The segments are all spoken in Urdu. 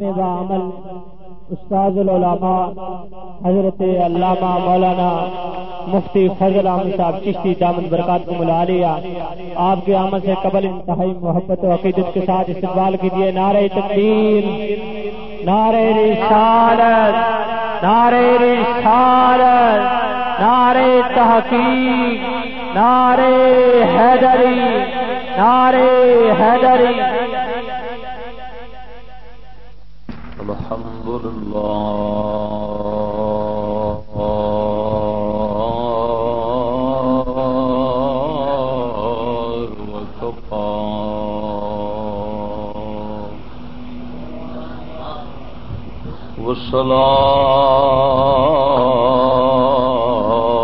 عمل استاد العلماء حضرت علامہ مولانا مفتی فضل احمد صاحب چشتی دامن برکات کو ملا لیا۔ آپ کے عمل سے قبل انتہائی محبت و عقیدت کے ساتھ استقبال کیجیے۔ نعرہ تقدیر نعرہ رسالت نعرہ رسالت، نعرہ تحقیق، نعرہ حیدری نعرہ حیدری۔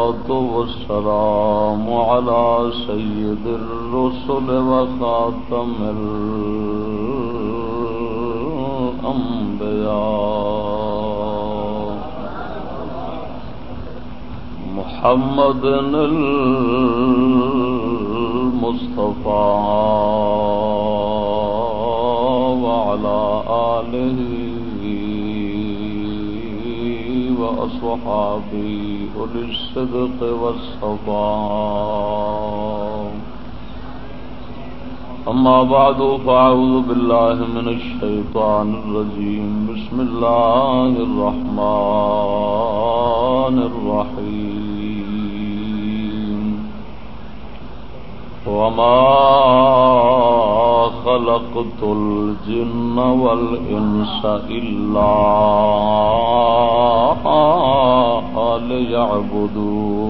والصلاة والسلام على سيد الرسل وخاتم الأنبياء محمد المصطفى وعلى آله وأصحابه أولي الصدق والصفاء أما بعد، فأعوذ بالله من الشيطان الرجيم. بسم الله الرحمن الرحيم. وما خلقت الجن والإنس إلا ليعبدون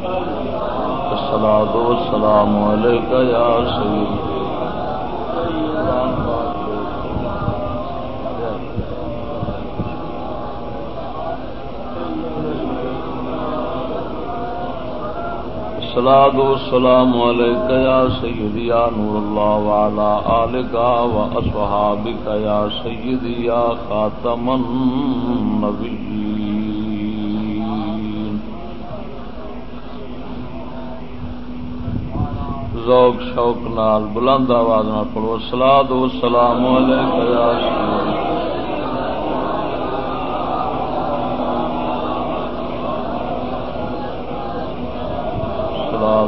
الصلاة والسلام عليك يا سيدي. الصلاة والسلام عليك يا سيدي يا نور الله وعلى آلك وأصحابك يا سيدي يا خاتم النبيين. ذوق، شوق نال بلند آواز نال پڑھو۔ الصلاة والسلام عليك يا سيدي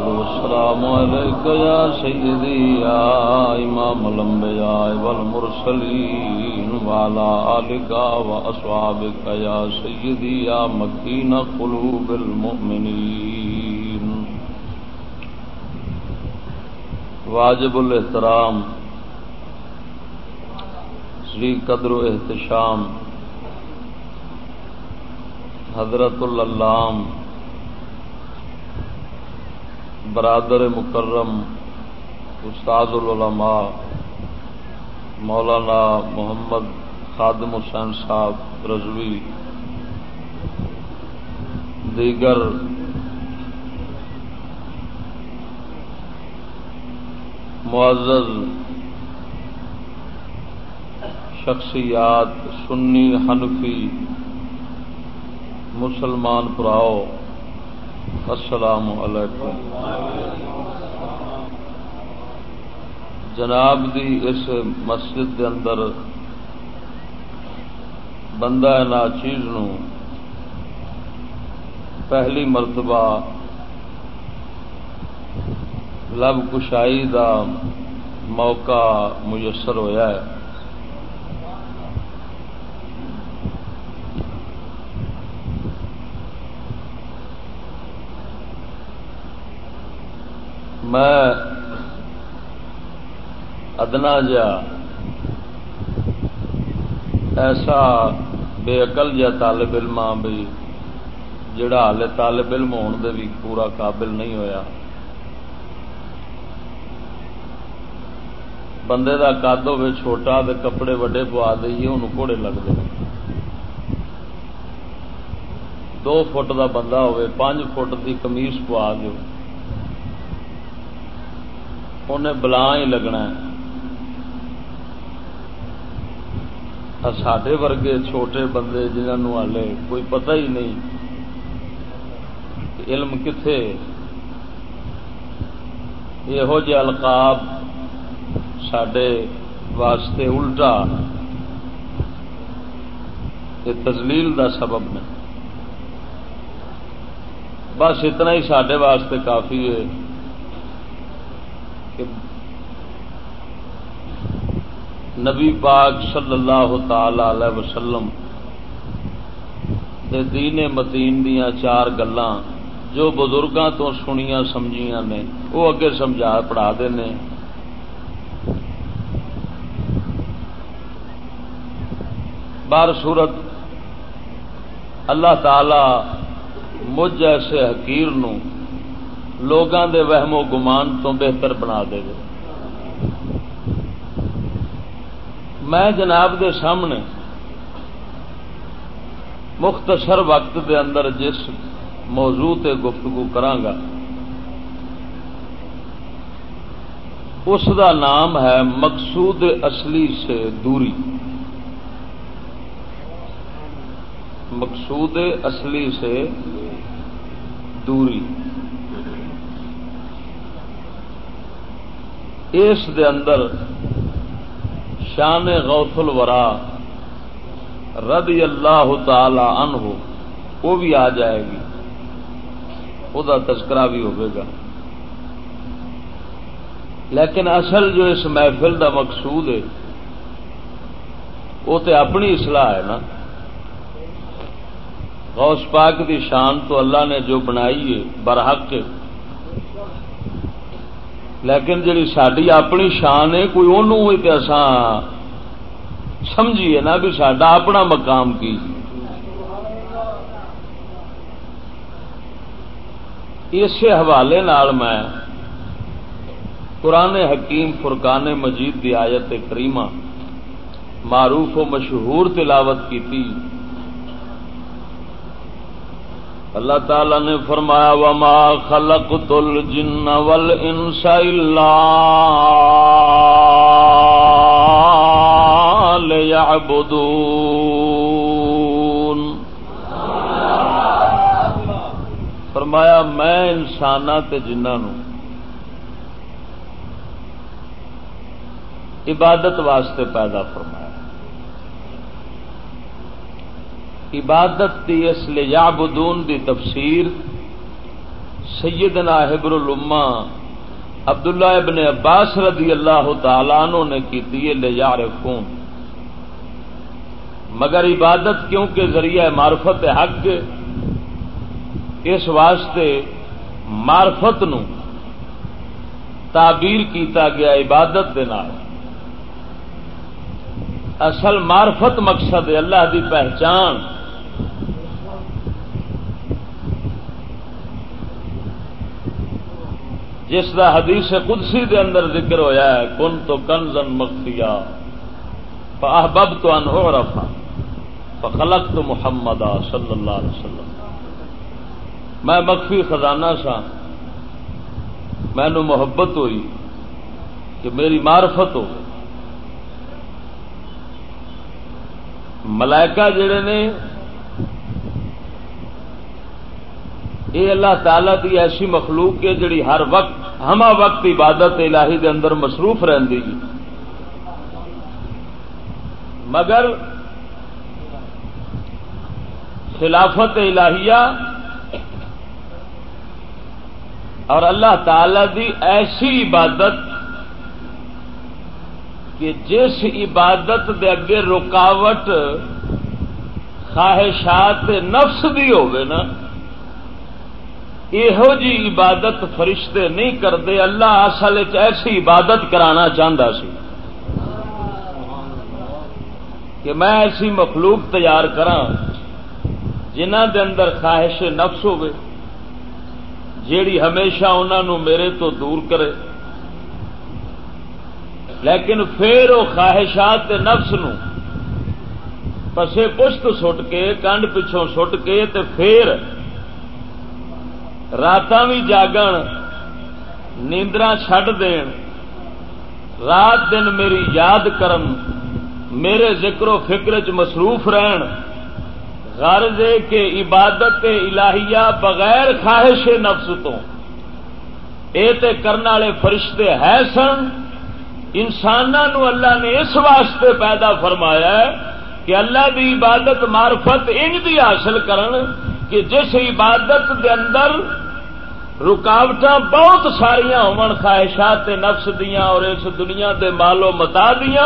والسلام عليك يا سيدي يا إمام الأنبياء والمرسلين وعلى آلك وأصحابك يا سيدي يا مكين قلوب المؤمنين واجب الاحترام، شری قدر و احتشام، حضرت اللام برادر مکرم، استاد العلماء، مولانا محمد خادم حسین صاحب رضوی، دیگر معزز شخصیات سنی حنفی مسلمان پراؤ، السلام علیکم۔ جناب دی اس مسجد دے اندر بندہ نا چیز نو، پہلی مرتبہ لب کشائی دا موقع میسر ہویا ہے۔ میں ادنا جا ایسا بے عقل جا طالب علم ہاں بھی جڑا ہال طالب علم ہونے دے بھی پورا قابل نہیں ہویا۔ بندے کا کد ہوے چھوٹا تو کپڑے وڈے پوا دئیے انہوں گھوڑے لگتے دو فٹ دا بندہ ہوے پانچ فٹ دی کمیس پوا دو انہیں بلا ہی لگنا ساڈے ورگے چھوٹے بندے جنہوں ہالے کوئی پتہ ہی نہیں علم کتنے یہو جہ القاب سڈے واسطے الٹا یہ تزلیل دا سبب نے۔ بس اتنا ہی سڈے واسطے کافی ہے کہ نبی پاک صلی اللہ تعالی علیہ وسلم دے دین متین دیا چار گلاں جو بزرگاں تو سنیا سمجھیاں نے، وہ اگے سمجھا پڑھا دے بار صورت اللہ تعالی مجھ ایسے حکیر نو لوگاں دے وہم و گمان تو بہتر بنا دے گے میں جناب دے سامنے مختصر وقت دے اندر جس موضوع تے گفتگو کرانگا اس دا نام ہے مقصود اصلی سے دوری۔ مقصود اصلی سے دوری۔ اس دے اندر شان غوث الورا رضی اللہ تعالی عنہ، وہ بھی آ جائے گی۔ وہ تذکرہ بھی ہوگا لیکن اصل جو اس محفل دا مقصود ہے، وہ تو اپنی اصلاح ہے نا۔ غوث پاک دی شان تو اللہ نے جو بنائی ہے، برحق لیکن جی ساری اپنی شان ہے، کوئی انہوں سمجھیے نا بھی سڈا اپنا مقام کی۔ اسی حوالے میں قرآن حکیم فرقان مجید دی آیت کریمہ معروف و مشہور تلاوت کی تھی اللہ تعالی نے فرمایا، وما خلقت الجن والانس الا ليعبدون۔ فرمایا، میں انساناں تے جنہاں نو عبادت واسطے پیدا فرمایا۔ عبادت دی اس لیابدون دی تفسیر سیدنا حبر الما عبداللہ ابن عباس رضی اللہ تعالیٰ عنہ نے کی دیے لے یارفون مگر عبادت کیونکہ ذریعہ معرفت حق اس واسطے معرفت نو تعبیر کیتا گیا عبادت دے نال۔ اصل معرفت مقصد اللہ دی پہچان۔ جس دا حدیث قدسی دے اندر ذکر ہویا ہے، کن تو کنزن مخفیا فاحبب تو ان ہو رفا فخلق تو محمد صلی اللہ علیہ وسلم. میں مخفی خزانہ سا میں نو محبت ہوئی کہ میری معرفت ہو ملائکہ جڑے نے یہ اللہ تعالی کی ایسی مخلوق ہے جڑی ہر وقت ہما وقت عبادت الہی دے اندر مصروف رہی مگر خلافت الہیہ اور اللہ تعالی دی ایسی عبادت کہ جس عبادت دے اگے رکاوٹ خواہشات نفس دی ہوگی نا یہو جی عبادت فرشتے نہیں کرتے، اللہ اصل ایسی عبادت کرانا چاہتا سی کہ میں ایسی مخلوق تیار کرا جنہ دے اندر خواہش نفس ہوئے جیڑی ہمیشہ انہوں میرے تو دور کرے۔ لیکن پھر وہ خواہشات نفس نو پسے پشت سٹ کے کنڈ پچھوں سٹ کے تے پھر رات بھی جاگن نیندرا چڈ دین، رات دن میری یاد کرن، میرے ذکر و فکر چ مصروف رہن۔ غرض کہ عبادت الہیہ بغیر خواہش نفس تو، اے تے کرنے والے فرشتے ہے سن۔ انسانوں اللہ نے اس واسطے پیدا فرمایا ہے کہ اللہ دی عبادت معرفت انج دی حاصل کرن کہ جس عبادت دے اندر رکاوٹ بہت ساریا خواہشات نفس دیا اور اس دنیا دے مالو متا دیا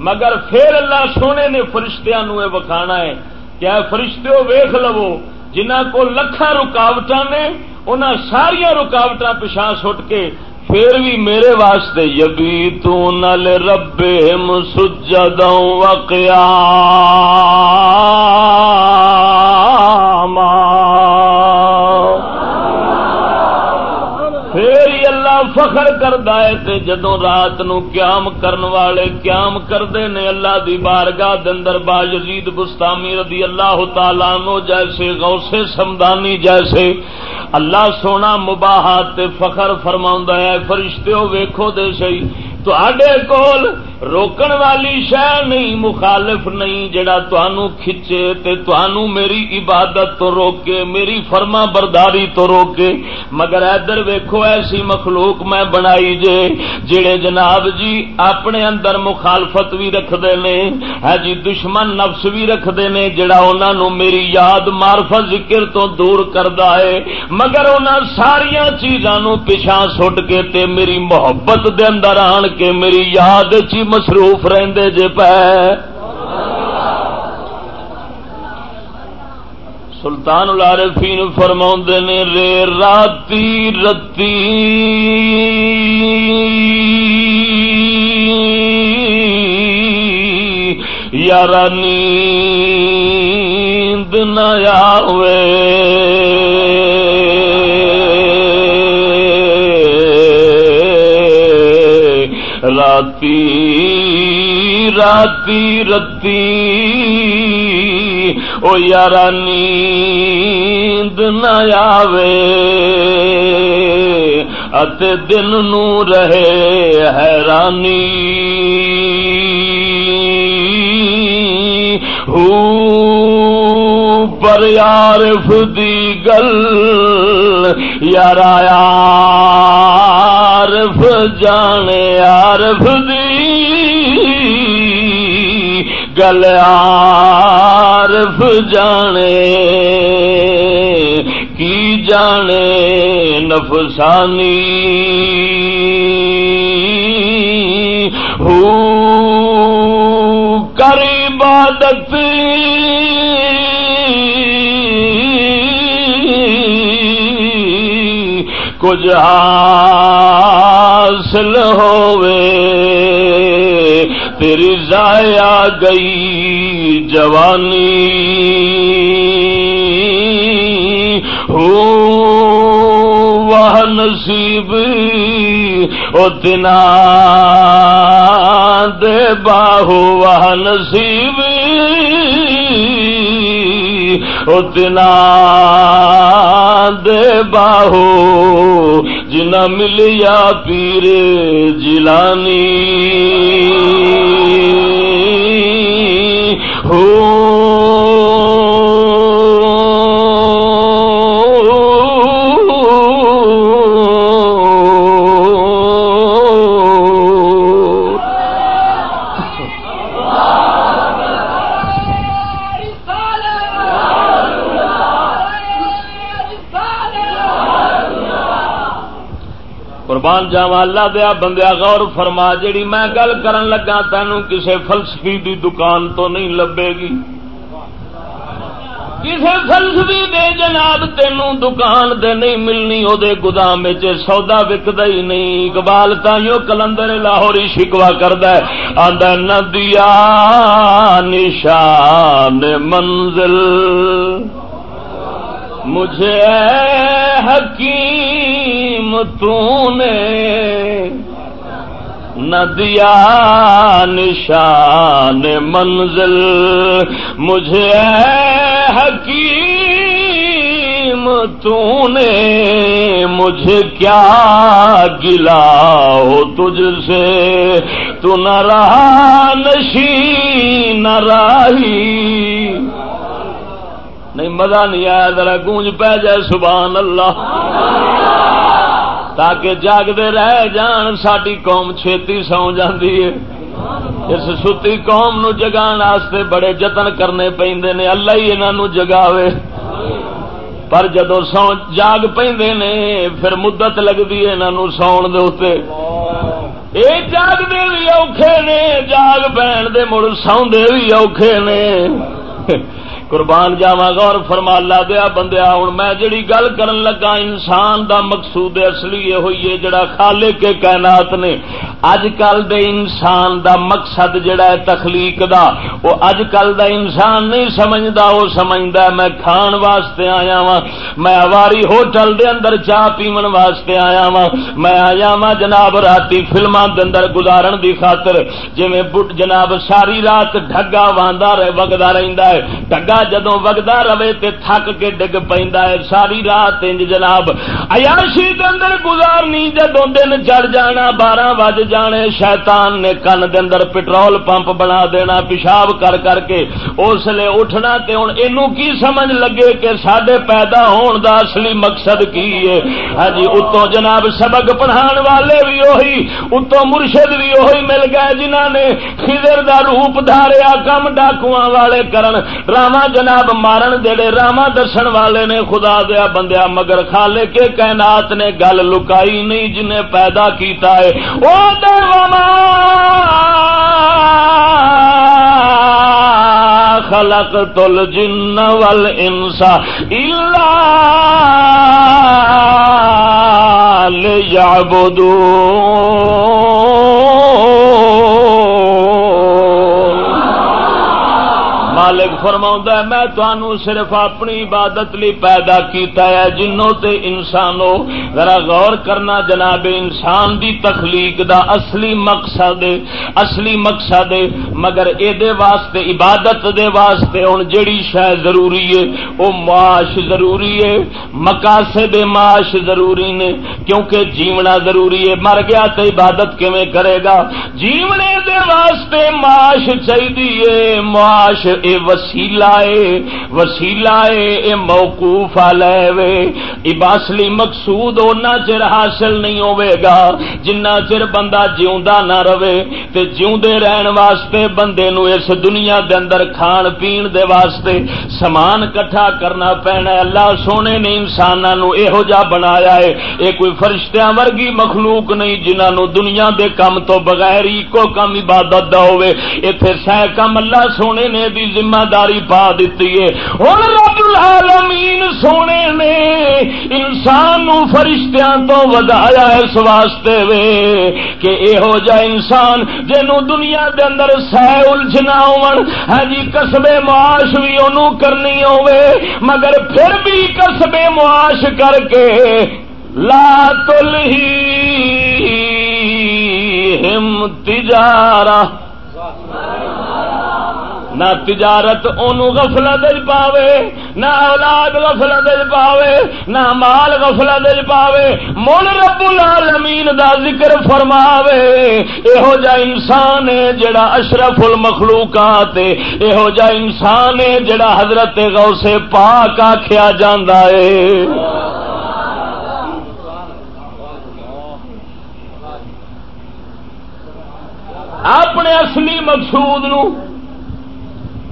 مگر پھر اللہ سونے نے فرشتیاں نو وکھانا ہے کیا فرشتے ویخ لو جنہ کو لکھا رکاوٹ نے ان ساریا رکاوٹ پچھا سٹ کے پھر بھی میرے واسطے یبی تو نل رب سجدوں وقیا فخر کردا ہے تے جدوں رات نو قیام کرن والے قیام کردے نے اللہ دی بارگاہ دے اندر با یزید بستامی رضی اللہ تعالی عنہ جیسے غوث سمدانی جیسے اللہ سونا مباحات تے فخر فرماوندا ہے فرشتیو ویکھو دے سہی۔ تواڈے کول روکن والی شہ نہیں، مخالف نہیں جڑا تانو کھچے تے تانو میری عبادت تو روکے، میری فرما برداری تو روکے۔ مگر ادھر ویکھو، ایسی مخلوق میں بنائی جے جڑے جناب جی اپنے اندر مخالفت بھی رکھتے نے، ہے جی دشمن نفس بھی رکھتے نے جڑا انہاں نو میری یاد معرفت ذکر تو دور کردا ہے۔ مگر انہاں ساریاں چیزاں نو پیچھا سٹ کے تے میری محبت دے اندر آن کے میری یاد چی مصروف رہندے جے پہ سلطان العارفین فرما نے، رے راتی رتی۔ یار نیند نیا ہوئے راتی راتی، رتی، او یار نیند نہ آوے اتے دن نو رہے حیرانی۔ ہو پر یارف دی گل یار آیا۔ عارف جانے عارف دی گل عارف جانے کی جانے نفسانی؟ ہو کر عبادت کچھ حاصل ہوئے۔ تیری ضائع گئی جوانی۔ ہو وہ نصیب او تنا دے باہو، وہ نصیب۔ اتنا دے باہو جنا ملیا پیر جلانی ہو قربان جاوا اللہ دیا بندیا غور فرما، جیڑی میں گل کرن لگا تینوں کسے فلسفی دی دکان تو نہیں لبے گی۔ کسے فلسفی دے جناب تینوں دکان دے نہیں ملنی او دے گدام چ سودا وکدا ہی نہیں۔ اقبال تائیو کلندر لاہوری شکوا کردا ہے، آندا ندیا نشان منزل، مجھے حکیم تو نے نہ دیا نشان منزل مجھے حکیم تو نے مجھے کیا گلا ہو تجھ سے تو نہ رہا نشی نہ راہی نہیں مزہ نہیں آیا ذرا گونج پہ جائے سبحان اللہ تاکہ جاگتے رہ جان ساری قوم چھتی سو جاتی ہے۔ اس ستی قوم نو جگان واسطے بڑے جتن کرنے پہ نے، اللہ ہی انہوں جگاوے۔ پر جدو سو جاگ پہ نے، پھر مدت لگتی ہے انہوں ساؤن دے یہ جاگتے بھی اوکھے نے، جاگ پہن دے مڑ سوندے بھی اوکھے نے۔ قربان جاوا غور فرما لا دیا بندیا ہوں میں جڑی گل کرن لگا، انسان دا مقصود اصلی یہ ہوئی ہے جڑا خالے کے کائنات نے۔ اج کل دے انسان دا مقصد جڑا ہے تخلیق دا، وہ اج کل دا انسان نہیں سمجھدا، وہ سمجھدا میں کھان واسطے آیا وا میں اواری ہوٹل دے اندر چاہ پیون واسطے آیا وا میں آیا وا جناب راتی فلماں دے اندر گزارن دی خاطر، جویں جناب ساری رات ڈھگا واندا رہ وگدا رہندا ہے۔ ڈھگا جدو وگدا رہے تے تھک کے ڈگ پہ ساری رات انج جناب ایاشی اندر گزارنی جدو دن چڑھ جانا، بارہ بج جانے، شیطان نے کن دے اندر پٹرول پمپ بنا دینا، پیشاب کر کر کے اس لیے اٹھنا تے ہوں یہ کی سمجھ لگے کہ سڈے پیدا ہون دا اصلی مقصد کی ہے؟ ہاں جی اتوں جناب سبق پڑھان والے بھی وہی اتوں مرشد بھی وہی مل گئے جنہ نے خضر دا روپ دھاریا کم ڈاکواں والے کرن۔ راواں جناب مارن دے راما دسن والے نے خدا دیا بندیا، مگر خالے کے کائنات نے گل لکائی نہیں جنہیں پیدا کیتا ہے۔ او خلق تل جن ول انسا یا مالک فرما ہے، میں تنوع صرف اپنی عبادت لی پیدا کیتا ہے جنوں تے انسانوں ذرا غور کرنا جناب، انسان دی تخلیق دا اصلی مقصد اصلی مقصد، مگر اے دے واسطے، عبادت دے واسطے ہن جڑی شے ضروری ہے، او معاش ضروری ہے، مقاصد معاش ضروری نے، کیونکہ جیونا ضروری ہے۔ مر گیا تے عبادت کیویں کرے گا؟ جیونے دے واسطے معاش چاہیے معاش اے وسیلہ اے وسیلہ اے اے موقوف لے وے۔ اباسلی مقصود اونا چر حاصل نہیں ہوئے گا۔ جنہ چر بندہ جیوندا نہ رہے تے جیوندے رہن واسطے بندے نو اس دنیا دے اندر کھان پین دے واسطے سامان کٹھا کرنا پینا ہے۔ اللہ سونے نے انساناں نو ایہو جا بنایا ہے۔ اے کوئی فرشتیاں ورگی مخلوق نہیں جنہاں نو دنیا دے کم تو بغیر ہی کو کم عبادت دا ہوئے۔ ایتھے سہ کم اللہ سونے نے دی ذمہ داری پا دیتی ہے۔ ہوں رب العالمین سونے نے انسان نو فرشتیاں تو ودایا اس واسطے وے کہ یہو جا انسان جنو دنیا دے اندر سہ الجھنا ہون ہاں جی کسبے معاش بھی انہوں کرنی ہوے مگر پھر بھی کسبے معاش کر کے لا تلہی ہم تجارہ۔ نہ تجارت ان غفلت پاوے، نہ اولاد غفلت پاوے، نہ مال غفلت پاوے۔ مل رب العالمین دا ذکر فرماوے یہو جا انسان ہے جڑا اشرف المخلوقات یہو جا انسان ہے جڑا حضرت غوث پاک آخیا جاندا ہے۔ اپنے اصلی مقصود نو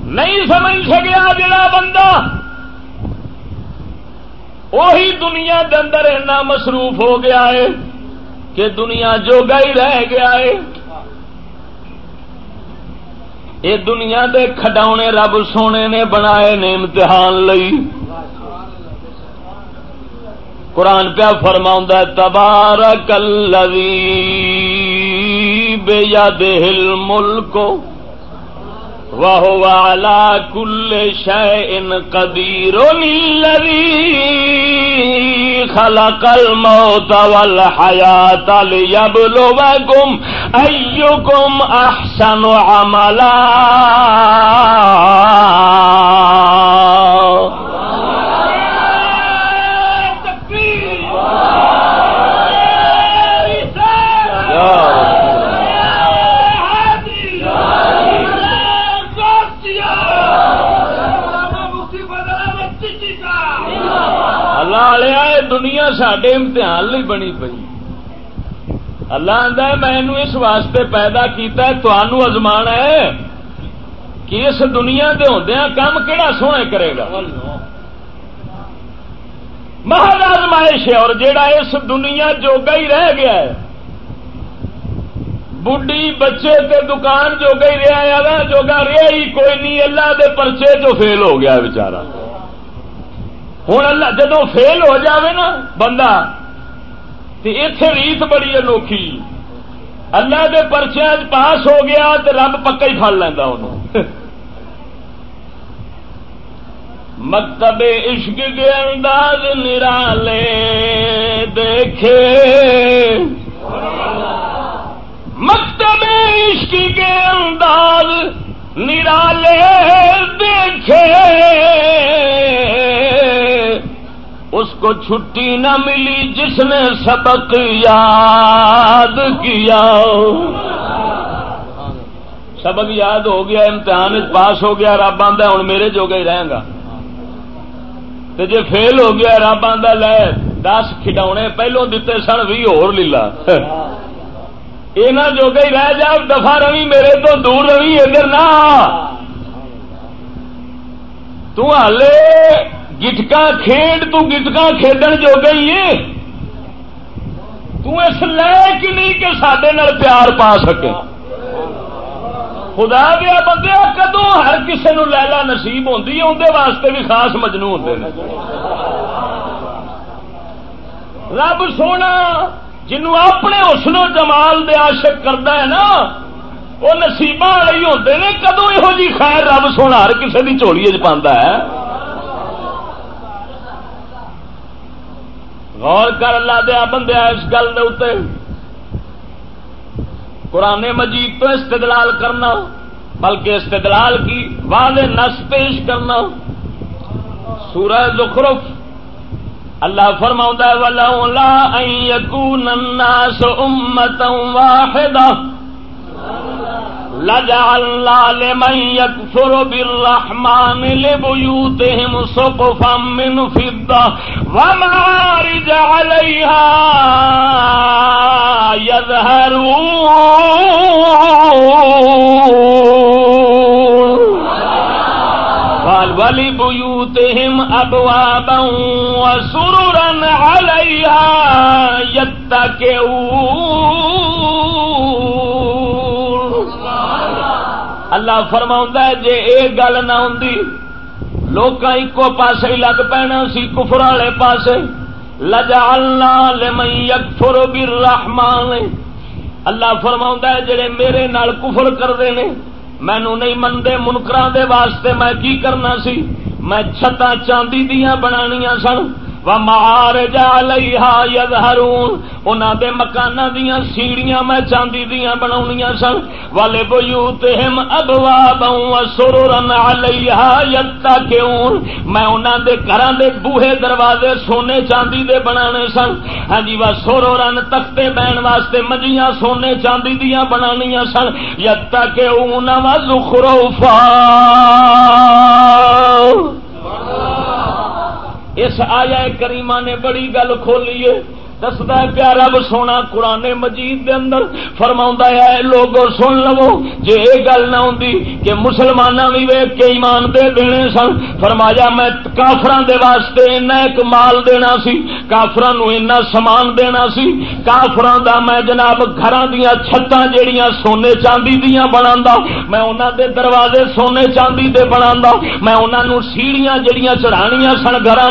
نہیں سمجھ سکیا جڑا بندہ وہی دنیا کے اندر اتنا مصروف ہو گیا ہے کہ دنیا جوگا ہی رہ گیا ہے۔ یہ دنیا دے کھڈاونے رب سونے نے بنائے نے امتحان لئی۔ قرآن پیا فرما تبارک الذی بے یاد ملک وهو على كل شيء قدير الذي خلق الموت والحياة ليبلوكم أيكم أحسن عملا سڈے امتحان لی بنی پی اللہ آدھا میں اس واسطے پیدا کیتا ہے ازما ہے کہ اس دنیا کے ہوں کام کہڑا سونے کرے گا۔ محض آزمائش ہے، اور جیڑا اس دنیا جوگا ہی رہ گیا ہے۔ بڈی بچے تے دکان جوگا ہی رہا جوگا رہا ہی کوئی نہیں، اللہ دے پرچے جو فیل ہو گیا بچارا ہوں اللہ جدو فیل ہو جاوے نا بندہ تو اتے ریت بڑی انوکھی اللہ دے پرچے پاس ہو گیا تو رب پکا ہی پڑ لینا انہوں۔ مکتب عشق کے انداز نرالے دیکھے۔ مکتب عشق کے انداز نرالے دیکھے۔ کو چھٹی نہ ملی جس نے سبق یاد کیا۔ سبق یاد ہو گیا، امتحان پاس ہو گیا، رب آدھا ہوں میرے جو گئی رہے گا۔ جی فیل ہو گیا، رب آدھا لے دس کھڈونے پہلو دیتے سن بھی ہو لیلا۔ یہاں جو گئی رہ جا دفاع روی میرے تو دور روی ادھر نہ۔ تالے گٹکا کھیڈ تو گٹکا کھیڈن جو گئی ہے۔ تس لائق نہیں کہ سڈے پیار پا سکے۔ خدا دیا بندے کدو ہر کسی نو لیلا نصیب ہوتی ہے؟ اندر واسطے بھی خاص مجنو ہوتے ہیں رب سونا جنو اپنے اسنو جمال دے عاشق کرتا ہے نا، وہ نصیب والے ہی ہوتے ہیں کدو یہو جی خیر رب سونا ہر کسی کی چولی چ ہے؟ غور کر اللہ دیا بندیا اس گل دے قرآن مجید تو استدلال کرنا، بلکہ استدلال کی واضح نس پیش کرنا۔ سورہ زخرف، اللہ فرماؤں ولا يكون الناس واحدہ لجعلنا لمن يكفر بالرحمن لبيوتهم سقفا من فضة ومعارج عليها يظهرون ولبيوتهم أبوابا وسررا عليها يتكئون. اللہ فرما جی یہ گل نہ ہوں لوگ ایک پاس ہی لگ پینا سی، کفر والے پاس لجالنا لمئی اکفر بھی رحمان اللہ فرما ہے جڑے میرے نال کفر کرتے ہیں مینو نہیں منگے منکرا دے واسطے میں کی کرنا سی؟ میں چھتا چاندی دیا بنانیاں سن۔ مہار جا لون دے مکان دیا سیڑیاں میں چاندی دیا بنا سن۔ والے بو تم ابوا بہو سرو رن لتا کیوں میں انہوں دے گھر دے بوہے دروازے سونے چاندی دے بنا سن۔ ہاں جی وا سورو رن تختے بہن واسطے مجیاں سونے چاندی دیا بنا سن۔ یتا کہ زخرو فا اس آیا کریمہ نے بڑی گل کھولی ہے۔ دستا پیارا سونا، قرآن مجید دے اندر فرما ہے لوگ سن لو جی یہ گل نہ ہوں کہ مسلمان بھی ویگ کے ایمان دے دینے سن، فرمایا میں کافران دے واسطے ایک مال دینا سی کافران اینا سامان دینا سی کافران دا میں جناب گھر دیا چھتاں جیڑیاں سونے چاندی دیا بنا میں انہوں دے دروازے سونے چاندی دے بنا میں انہوں سیڑیاں جڑیاں چڑھانیاں سن گھر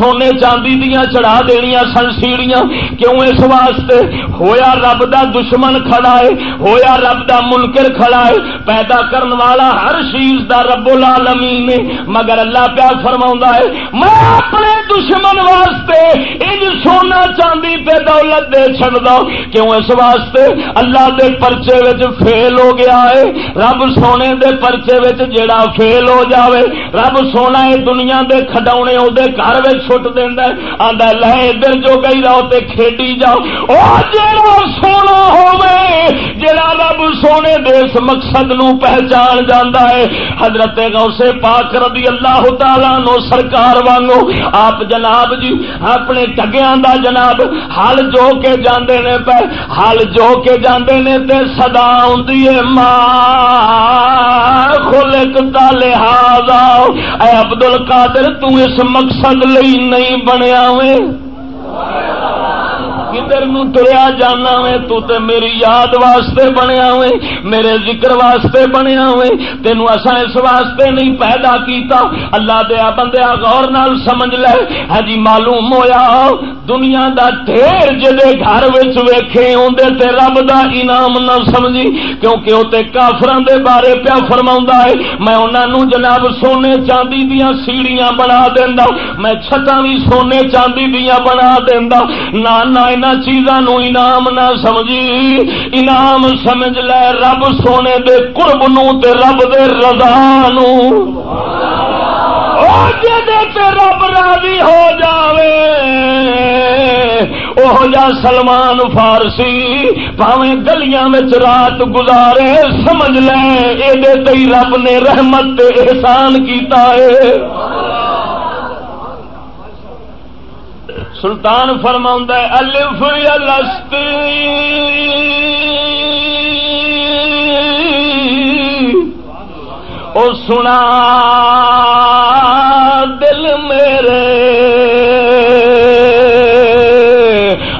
سونے چاندی دیا چڑھا دنیا سن کیڑیاں کیوں اس واسطے؟ ہویا رب دا دشمن کھڑا ہے، ہویا رب دا منکر کھڑا ہے، پیدا کرن والا ہر چیز دا رب العالمین نے مگر اللہ پیار فرما ہے، میں اپنے دشمن واسطے ان سونا چاندی پہ دولت دے چڑ دو۔ کیوں اس واسطے؟ اللہ دے پرچے وچ فیل ہو گیا ہے۔ رب سونے دے پرچے وچ جیڑا فیل ہو جاوے، رب سونا ہے دنیا دے کھڈاونے او دے گھر وچ چھٹ دیندا ہے۔ آندا لے ادھر جو گئی رہو تے کھیڈی جاؤ۔ او جیڑا سونا ہوے جیڑا رب سونے دے اس مقصد نو پہچان جاندا ہے۔ حضرت غوث پاک رضی اللہ تعالی نو سرکار وانگو آپ جناب جی اپنے ٹگیاں دا جناب حل جو کے جاندے نے پہ حل جو کے جاندے نے تے صدا ہوندی ہے ماں خلق دا لہذا اے عبد القادر تو اس مقصد لئی نہیں بنیا ہوئے کدھر نو تریا جانا وے تو تے میری یاد واسطے بنیا ہوئے، میرے ذکر واسطے بنیا ہوئے، تینو اسا اس واسطے نہیں پیدا کیتا۔ اللہ دیا بندیا غور نال سمجھ لے۔ ہاں جی معلوم ہویا، دنیا دا ڈھیر جدے گھر وچ ویکھے اوندے تے رب دا انعام نہ سمجھی، کیونکہ او تے کافراں دے بارے پیا فرماوندا ہے۔ میں انہاں نو جناب سونے چاندی دیاں سیڑیاں بنا دیندا، میں چھتاں وی سونے چاندی دیاں بنا دیندا۔ نہ نہ انہاں چیزاں نو انعام نہ سمجھی۔ انعام سمجھ لے رب سونے دے قرب نو تے رب دے رضا نو۔ رب راضی ہو جاوے وہ جا سلمان فارسی، پاویں گلیاں میں رات گزارے، سمجھ لے یہ رب نے رحمت احسان کیتا ہے۔ سلطان فرما الف الست او سنا دل میرے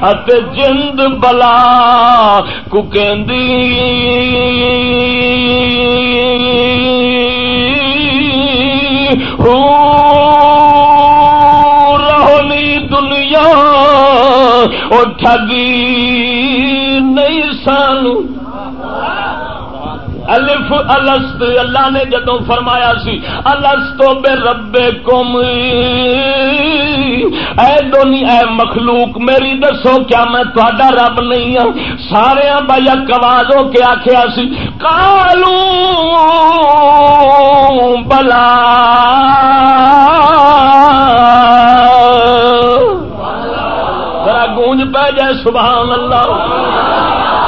ات جند بلا ککیندی۔ رہنی ٹھگی نہیں سانو الف الست، اللہ نے جدو فرمایا سی، الستو بے ربے کم اے دونی، اے مخلوق، میری دسو، کیا میں تھوڑا رب نہیں ہوں سارے بھائی کواز ہو کے آخیا سی کالو بلا۔ جائے، سبحان اللہ۔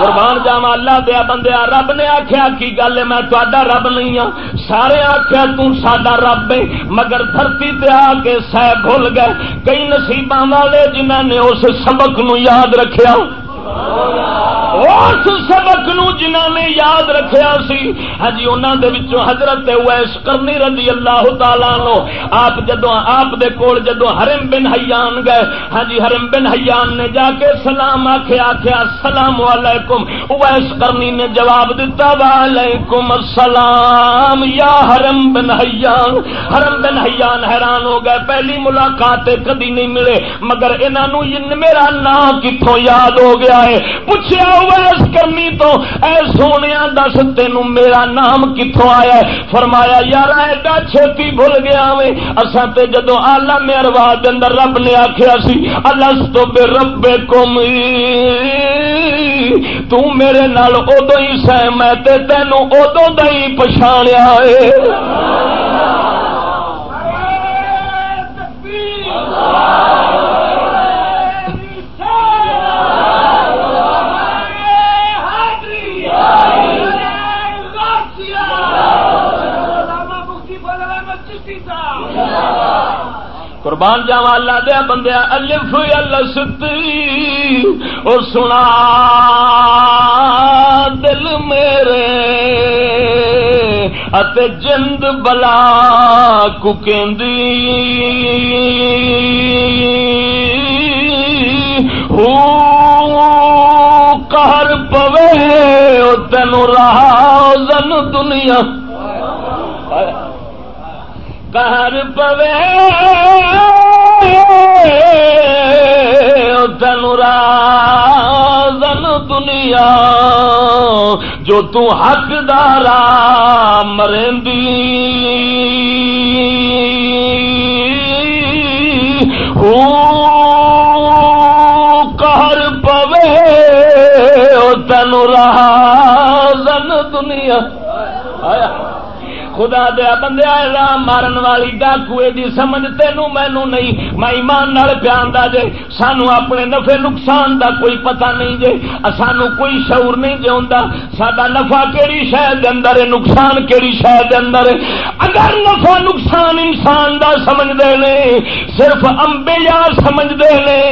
قربان جاوا اللہ دیا بندیا، رب نے آخیا کی گل ہے؟ میں تا رب نہیں ہوں سارے آخیا تا رب ہے۔ مگر دھرتی تے آ کے سہ بھول گئے۔ کئی نصیب والے جنہ نے اس سبق نو یاد رکھیا۔ اس سبق نو جنہ نے یاد رکھیا سی ہاں جی، انہوں دے وچوں حضرت ویس کرنی رضی اللہ تعالی نو آپ جدو آپ دے کول جدو حرم بن حیان گئے ہاں جی، حرم بن حیان نے جا کے سلام آخیا آخیا السلام علیکم ویس کرنی نے جواب دیتا وعلیکم السلام، یا حرم بن حیان۔ حرم بن حیان حیران ہو گئے، پہلی ملاقات کدی نہیں ملے، مگر انہوں میرا نام کتوں یاد ہو گیا ہے پوچھا ویس کرنی تو، اے سونے دس تین میرا نام کتوں آیا ہے؟ فرمایا یار ایڈا چھتی بھول گیا وے۔ اصا تے جدو آلہ میروا اندر رب نے آخیا سی الس تو بے ربے کم تو میرے نال ادو ہی سہ، میں تینوں ادو دئی پچھاڑیا ہے۔ قربان جاوا اللہ دیا بندیا الف الست اور سنا دل میرے ات جند بلا ککیندی۔ کر پوے تین رہا زن دنیا۔ کر پوے تین زن دنیا جو تو حق دارا مرندی کر پوے تین زن دنیا۔ خدا دیا بندے رام مارن والی ڈاکو دی سمجھ تینوں مینو نہیں۔ میں ایمان پیا جے سانو اپنے نفے نقصان دا کوئی پتہ نہیں جے۔ سانو کوئی شعور نہیں جے ہوں سڈا نفا کہڑی شہر اندر ہے؟ نقصان کہڑی شہر اندر ہے؟ اگر نفا نقصان انسان دا سمجھ دے لے صرف امبیا سمجھ دے لے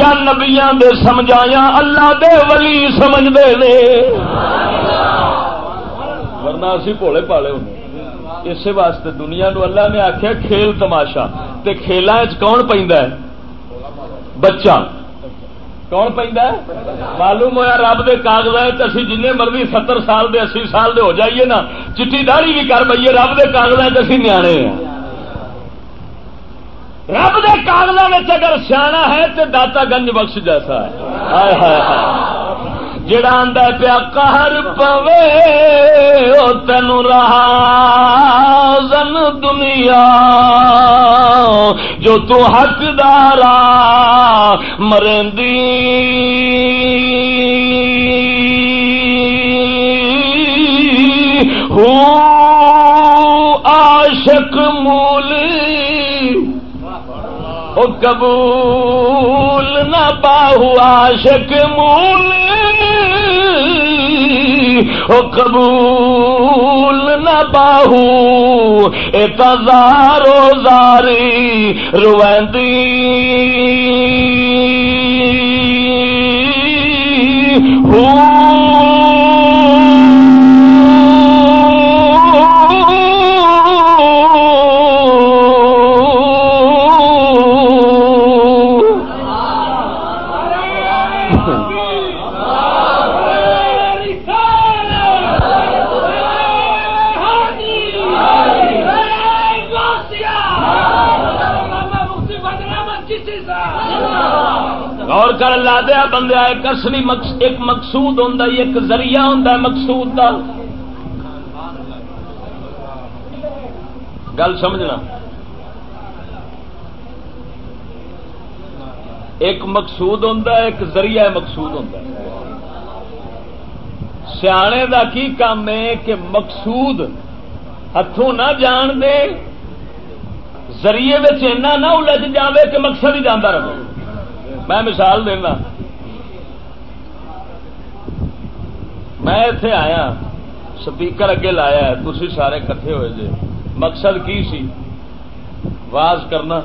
یا نبیاں دے سمجھایا اللہ دے ولی سمجھ دے لے ورنہ اسی بھولے پالے ہونے۔ اسی واسطے دنیا نو اللہ نے آخیا کھیل تماشا تے کھیلا کون پہ بچہ۔ کون پہ معلوم ہوا رب کے کاغذات اسی جن مرضی ستر سال دے، اسی سال دے ہو جائیے نا۔ چٹی داڑی بھی کر پائیے رب کے کاغذات اسی نیا رب کے کاغذات اگر سیاح ہے تو داتا گنج بخش جیسا ہے۔ جڑا آدھا پیا کہر پوے تین رہا زن دنیا۔ جو تو حق دارا مرندی۔ ہوں عاشق مولی، او قبول نہ باہو عاشق مولی۔ قبول نہ باہو ایک ہزارو زاری رویندی۔ ہوں کر بندہ ایک اصلی ایک مقصود ہوں ایک ذریعہ ہوں مقصود کا گل سمجھنا؟ ایک مقصود ہوں ایک ذریعہ مقصود ہوں سیانے دا کی کام ہے کہ مقصود ہاتھوں نہ جان دے، ذریعے ایسا نہ الجھ جاوے کہ مقصد ہی جانا رہے۔ میں مثال دینا۔ میں اتے آیا، سپیکر اگے لایا تھی سارے کٹھے ہوئے جے۔ مقصد کی سی؟ واز کرنا۔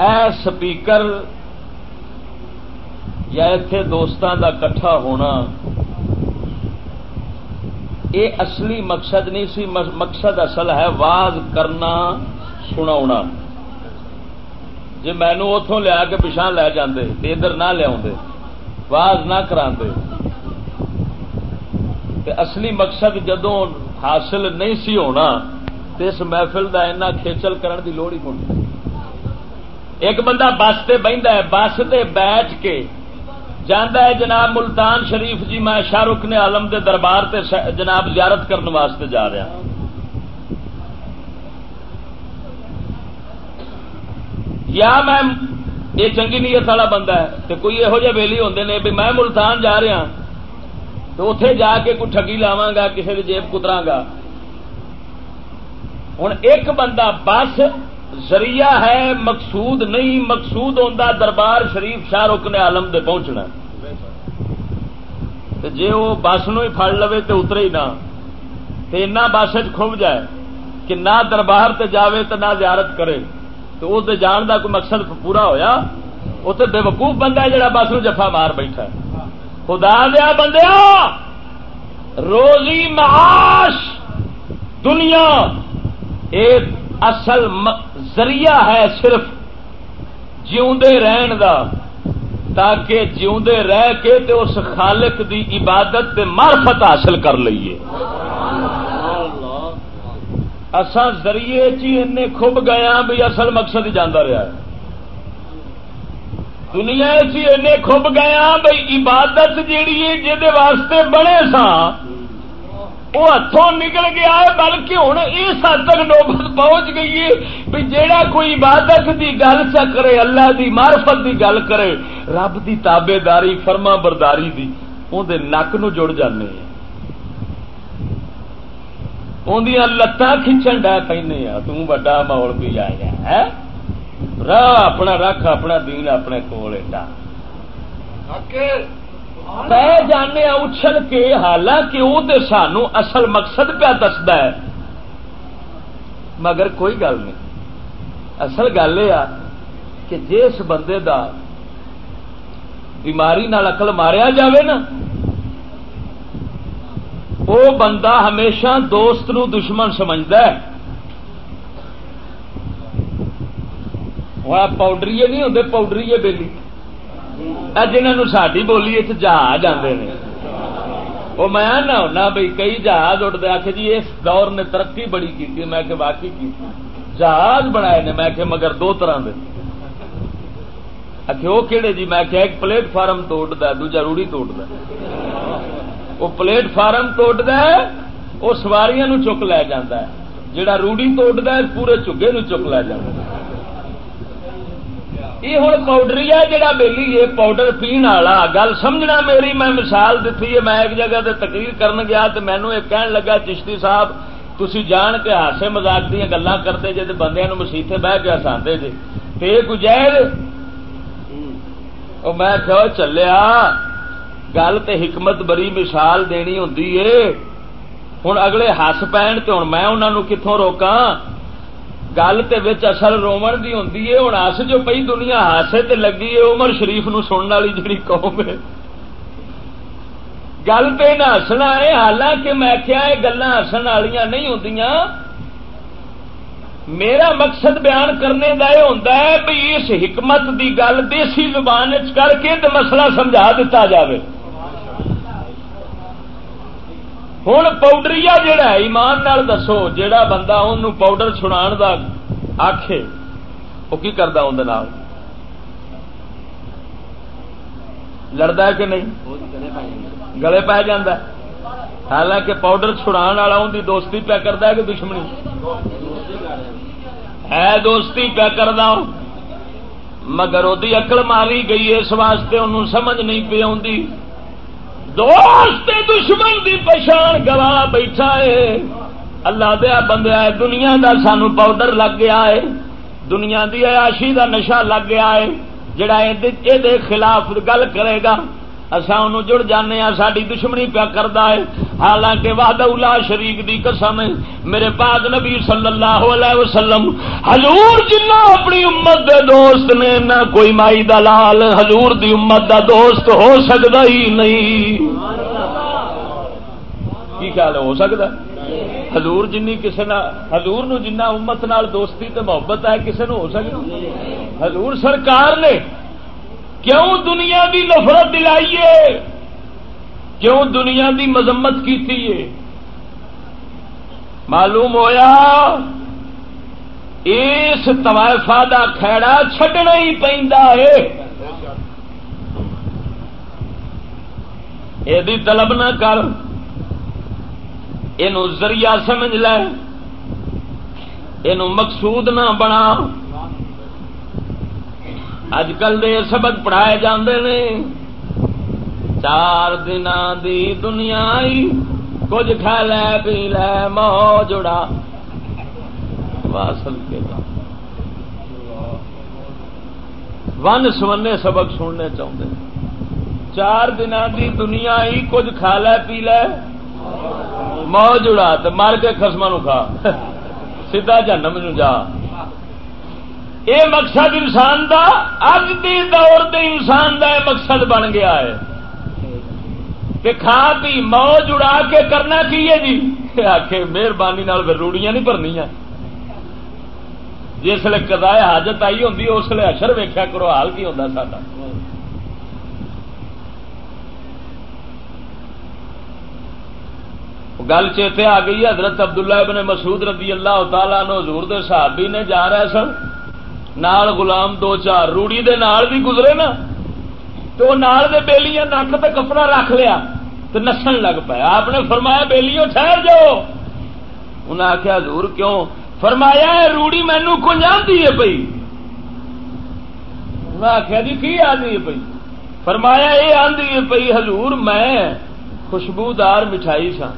اے سپیکر، یا اتے دوستان دا کٹھا ہونا۔ یہ اصلی مقصد نہیں سی مقصد اصل ہے واز کرنا سنا جی مینو اتوں لیا کے پچھا لے جاندے ادھر نہ لیا واز نہ کرا اصلی مقصد جدو حاصل نہیں سی ہونا تو اس محفل کا ایسا کھیچل کرن دی لوڑ ہی کون؟ ایک بندہ بس سے بہتا ہے، بس سے بیٹھ کے جانا ہے، جناب ملتان شریف جی میں شاہ رخ نے عالم دے دربار تے جناب زیارت کرنے واسطے جا رہا۔ یا میں یہ چنگی نیت والا بندہ ہے تو کوئی یہو جہ ویلی ہوں نے بھی میں ملتان جا رہا تو اتے جا کے کوئی ٹگی لاوا گا کسی کی جیب کترا گا ہوں ایک بندہ بس ذریعہ ہے، مقصود نہیں، مقصود ہوتا دربار شریف شاہ رخ نے آلم دے پہنچنا۔ جی وہ بس نو ہی فل لو تو اترے ہی نہ۔ بس چب جائے کہ نہ دربار تے جاوے تو نہ زیارت کرے۔ تو اس جان دا کوئی مقصد پورا ہویا وہ تو بے وقوف بندہ ہے جڑا بس جفا مار بیٹھا خدا دیا بندیا روزی، معاش، دنیا، ایک اصل ذریعہ ہے صرف جیوندے رہن دا۔ تاکہ جیوندے رہ کے تے اس خالق دی عبادت تے معرفت حاصل کر لئیے۔ اساں ذریعے چی ان کھب گیا ہاں بھی اصل مقصد جانا رہا ہے۔ دنیا چی ان کھب گیا ہاں بھائی عبادت جیڑی ہے جہد واسطے بنے سا وہ ہاتھوں نکل گیا ہے، بلکہ ہوں اس حد تک نوبت پہنچ گئی ہے بھی جیڑا کوئی عبادت دی گل چ کرے، اللہ دی معرفت دی گل کرے، رب دی تابے داری فرما برداری دی اندر نک نو جڑ جانے ہیں۔ اندیاں لتاں کھچن ڈا پہنے آ تڈا مول بھی آیا ہے۔ راہ اپنا رکھ اپنا دین اپنے کول ایڈا۔ پہ جانے اچھل کے حالانکہ وہ تو سانو اصل مقصد پیا دستا ہے۔ مگر کوئی گل نہیں۔ اصل گل یہ کہ جس بندے دا بیماری نال اقل ماریا جاوے نا وہ بندہ ہمیشہ دوست نو دشمن سمجھتا ہے۔ پاؤڈری نہیں ہوتے پاؤڈری بےلی جنہوں ساری بولی جہاز آتے ہیں وہ میں نہ ہونا بھائی کئی جہاز اٹھتے آخ جی اس دور نے ترقی بڑی کی میں کہ واقعی کی جہاز بنائے نے، میں کہ مگر دو طرح کے آخ وہ کہڑے جی؟ میں کہ ایک پلیٹ فارم توڑتا دوجا روڑی توڑتا وہ پلیٹ فارم توڑتا ہے، وہ سواریاں نو چک لے جاتا ہے۔ جڑا روڑی توڑتا ہے، پورے چگے نو چک لے جاتا ہے۔ یہ ہوں پاؤڈری ہے جہاں بہلی ہے پاؤڈر پین والا۔ گل سمجھنا میری، میں مثال دیتی ہے، میں ایک جگہ تے تقریر کرن گیا تو مینو ایک کہن لگا، چشتی صاحب تھی جان کے ہاسے مزاق دیا گلا کرتے جی بندے مسیطے بہ کے ہساتے جی تو یہ گزیر میں کہ چلیا۔ گل تو حکمت بری مثال دینی ہوں ہوں اگلے ہس پین تو ہوں میں انہوں کتوں روکاں۔ گل تو اصل رومن کی ہوں ہوں ہس جو پی دنیا ہاسے تے لگی ہے عمر شریف نو سننے والی جی قوم ہے گل تو نہ ہسنا ہے حالانکہ میں کیا یہ گلا ہسن والی نہیں ہوں میرا مقصد بیان کرنے کا یہ ہوتا ہے بھی اس حکمت دی گل دیسی زبان کر کے تو مسئلہ سمجھا دیتا جاوے۔ ہوں پاؤڈری جہا ہے ایمان نال دسو جہا بندہ ان پاؤڈر چھڑا دا آخے وہ کی کرتا اندر لڑتا ہے کہ نہیں گلے پی جا حالانکہ پاؤڈر چھڑا والا ان کی دوستی پیا کرتا ہے کہ دشمنی ہے دوستی پیا کرتا مگر وہ اکل ماری گئی اس واسطے انہوں سمجھ نہیں پی آتی دوست دشمن دی پچھان گوا بیٹھا ہے۔ اللہ دیا بندہ ہے دنیا دا سانو پاؤڈر لگ گیا ہے۔ دنیا دی عیاشی دا نشہ لگ گیا ہے۔ جڑا دے خلاف گل کرے گا اصا ان جڑ جانے ہاں ساری دشمنی پیا کرتا ہے۔ حالانکہ واد شریف دی قسم ہے۔ میرے پاک نبی صلی اللہ علیہ وسلم، حضور جنا اپنی امت دے دوست نے، نہ کوئی مائی دلال حضور دی امت دا دوست ہو سکتا ہی نہیں۔ کی خیال ہو سکتا حضور جنی کسی حضور نو جنہ امت نال دوستی تے محبت ہے کسی نو ہو سکتا حضور سرکار نے کیوں دنیا دی نفرت دلائیے کیوں دنیا دی مذمت کی معلوم ہویا اس طوائفا دا کھیڑا چھڈنا ہی ہے۔ یہ طلب نہ کر۔ یہ ذریعہ سمجھ لے۔ یہ مقصود نہ بنا۔ اج کل دے سبق پڑھائے جاندے نے چار دن دی دنیا کچھ کھا لے پی لے مو جڑا واصل کے ون سونے سبق سننے چاہتے چار دن دی دنیا ہی کچھ کھا لے پی لے مو جڑا تو مر کے خسما نو کھا سیدا جنم نو جا یہ مقصد انسان دا، اج کے دور دے انسان دا مقصد بن گیا ہے۔ کہ کھا پی، موج اڑا کے کرنا کی ہے جی؟ آخ مہربانی روڑیاں نہیں بھرنی جسے کدائے حاجت آئی ہوں اس لیے اشر ویخیا کرو، حال کی ہوتا سا گل چیتے آ گئی حضرت عبداللہ ابن مسعود رضی اللہ تعالیٰ نو حضور دے صحابی نے جا رہے سن۔ نال غلام دو چار روڑی دے نال بھی گزرے نا، تو نال دے بیلیاں نک تے کپڑا رکھ لیا تو نسن لگ پایا آپ نے فرمایا، بیلیوں ٹھہر جاؤ۔ انہیں آخیا حضور، کیوں؟ فرمایا روڑی مینو کنجی ہے پی انہیں آخیا جی کی آدھی ہے پی فرمایا یہ آدھی ہے پی حضور، میں خوشبودار مٹھائی سا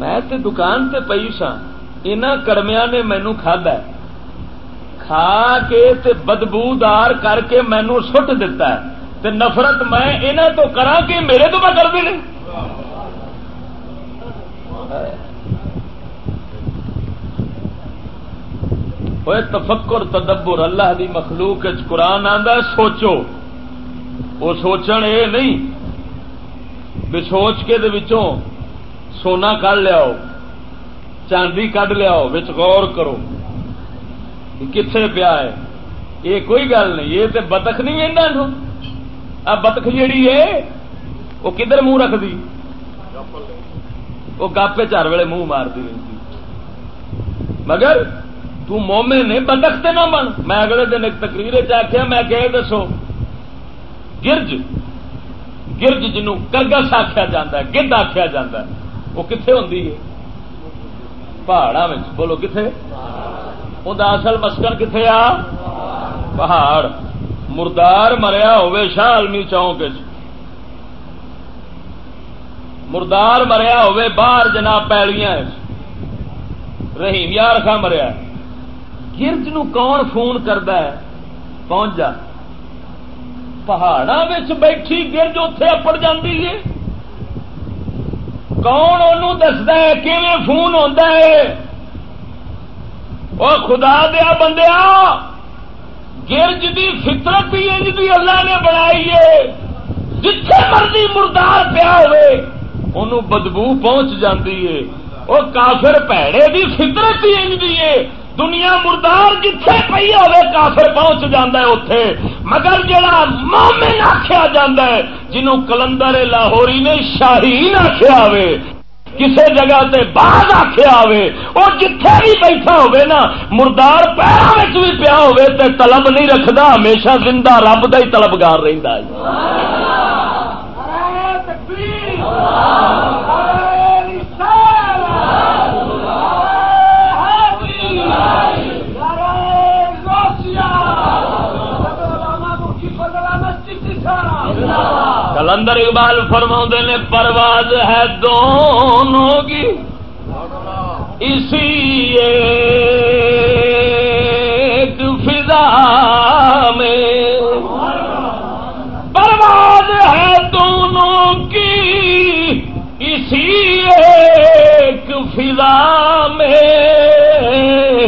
میں تے دکان تے پئی سا ان کڑمیا نے مینو کھدا کھا کے تے بدبودار کر کے مینو سٹ دتا ہے۔ تے نفرت میں انہاں تو کرا کہ میرے تو میں کر دی نہیں تفکر، تدبر، اللہ دی مخلوق قرآن آدھا سوچو۔ وہ سوچن یہ نہیں۔ بھی سوچ کے وچوں سونا کھ لیا چاندی کھ لیا غور کرو۔ کتنے پیا ہے؟ یہ کوئی گل نہیں، یہ تو بتخ نہیں ہے بتخ جیڑی ہے، وہ کدھر منہ رکھ دی وہ گاپے چار ویلے منہ مارتی رہتی مگر تومے نے بتخ نہ بن۔ میں اگلے دن ایک تقریر آخیا میں کہ دسو، گرج گرج جنوب کرگس آخیا جا گرد آخیا جا وہ کتنے ہوں پہاڑا بولو کتنے وہ اصل مسکن کتنے آ؟ پہاڑ۔ مردار مریا ہوے شاہ عالمی چوک مردار مریا ہوے باہر جناب پیڑیاں رحیم یار خان مریا۔ گرج نو کون فون کرد پہنچ جا؟ پہاڑا بیٹھی گرج اتے اپڑ جاتی ہے۔ کون ان دستا ہے؟ کہ فون ہوتا ہے؟ وہ خدا دیا بندیا، گرج کی فطرت بھی انج بھی اللہ نے بنائی ہے۔ جتھے مرضی مردار پیا ہوئے بدبو پہنچ جاتی ہے۔ وہ کافر پیڑے کی فطرت ہی انج دی ہے۔ دنیا مردار جتھے پی ہوے کافر پہنچ جانا ہے اتے مگر جڑا مومن آخیا جا ہے جنہوں کلندر لاہوری نے شاہین آخیا ہوے کسی جگہ تے باہر آخیا ہوے وہ جتھے بھی بیٹھا ہوے نا، مردار پیروں بھی پیا ہوے تے طلب نہیں رکھدا، ہمیشہ زندہ رب دا ہی طلبگار رہندا ہے۔ کلندر اقبال فرما نے، پرواز ہے دونوں کی اسی ایک فضا میں۔ پرواز ہے دونوں کی۔ اسی ایک فضا میں۔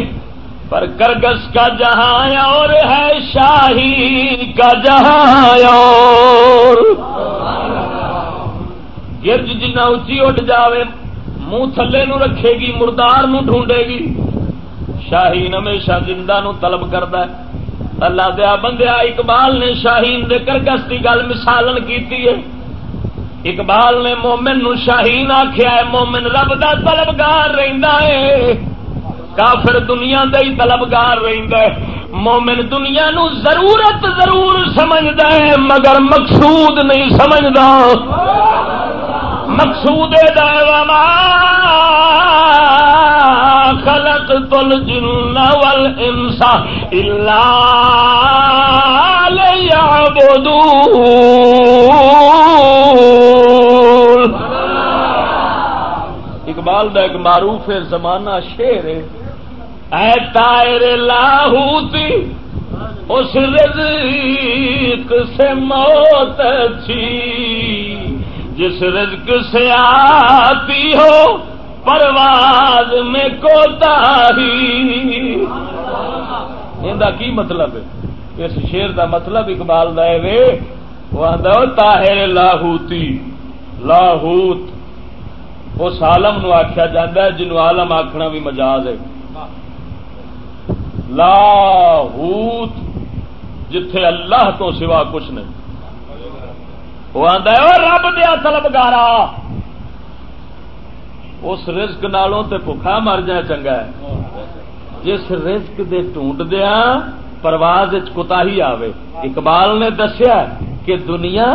پر کرگس کا جہاں اور ہے، شاہی کا جہاں اور۔ گرج جنا اچھی اٹھ جاوے، منہ تھلے نو رکھے گی، مردار نو ڈھونڈے گی۔ شاہین ہمیشہ زندہ نو طلب کرتا ہے۔ اللہ دیا بندیا، اقبال نے شاہین دے کرگس کی گل مثالن کی اقبال نے مومن نو شاہین آخیا ہے، مومن رب دا طلبگار رہندا ہے۔ کافر دنیا دے ہی طلبگار رہندا ہے۔ مومن دنیا نو ضرورت ضرور سمجھدا ہے، مگر مقصود نہیں سمجھدا۔ مقصود خلق تل جن والانسا الا انسا اقبال دا ایک معروف زمانہ شیر ہے. اے تائر لاہوتی، اس رزق سے موت تھی. جس رزق سے آتی ہو، پرواز میں کوتا کی مطلب ہے؟ اس شیر دا مطلب اقبال دے وہ تاہر لاہوتی۔ لاہوت، اس عالم نو آخیا جا جنو عالم آخنا بھی مجاز ہے۔ لاہوت، جتھے اللہ تو سوا کچھ نہیں۔ وہ آدھا رب دیا طلبگارا اس رزق نالوں تے بخا مر جائے چنگا ہے۔ جس رزق دے ٹونٹ دیا ہاں، پرواز کتا ہی آوے۔ اقبال نے دسیا کہ دنیا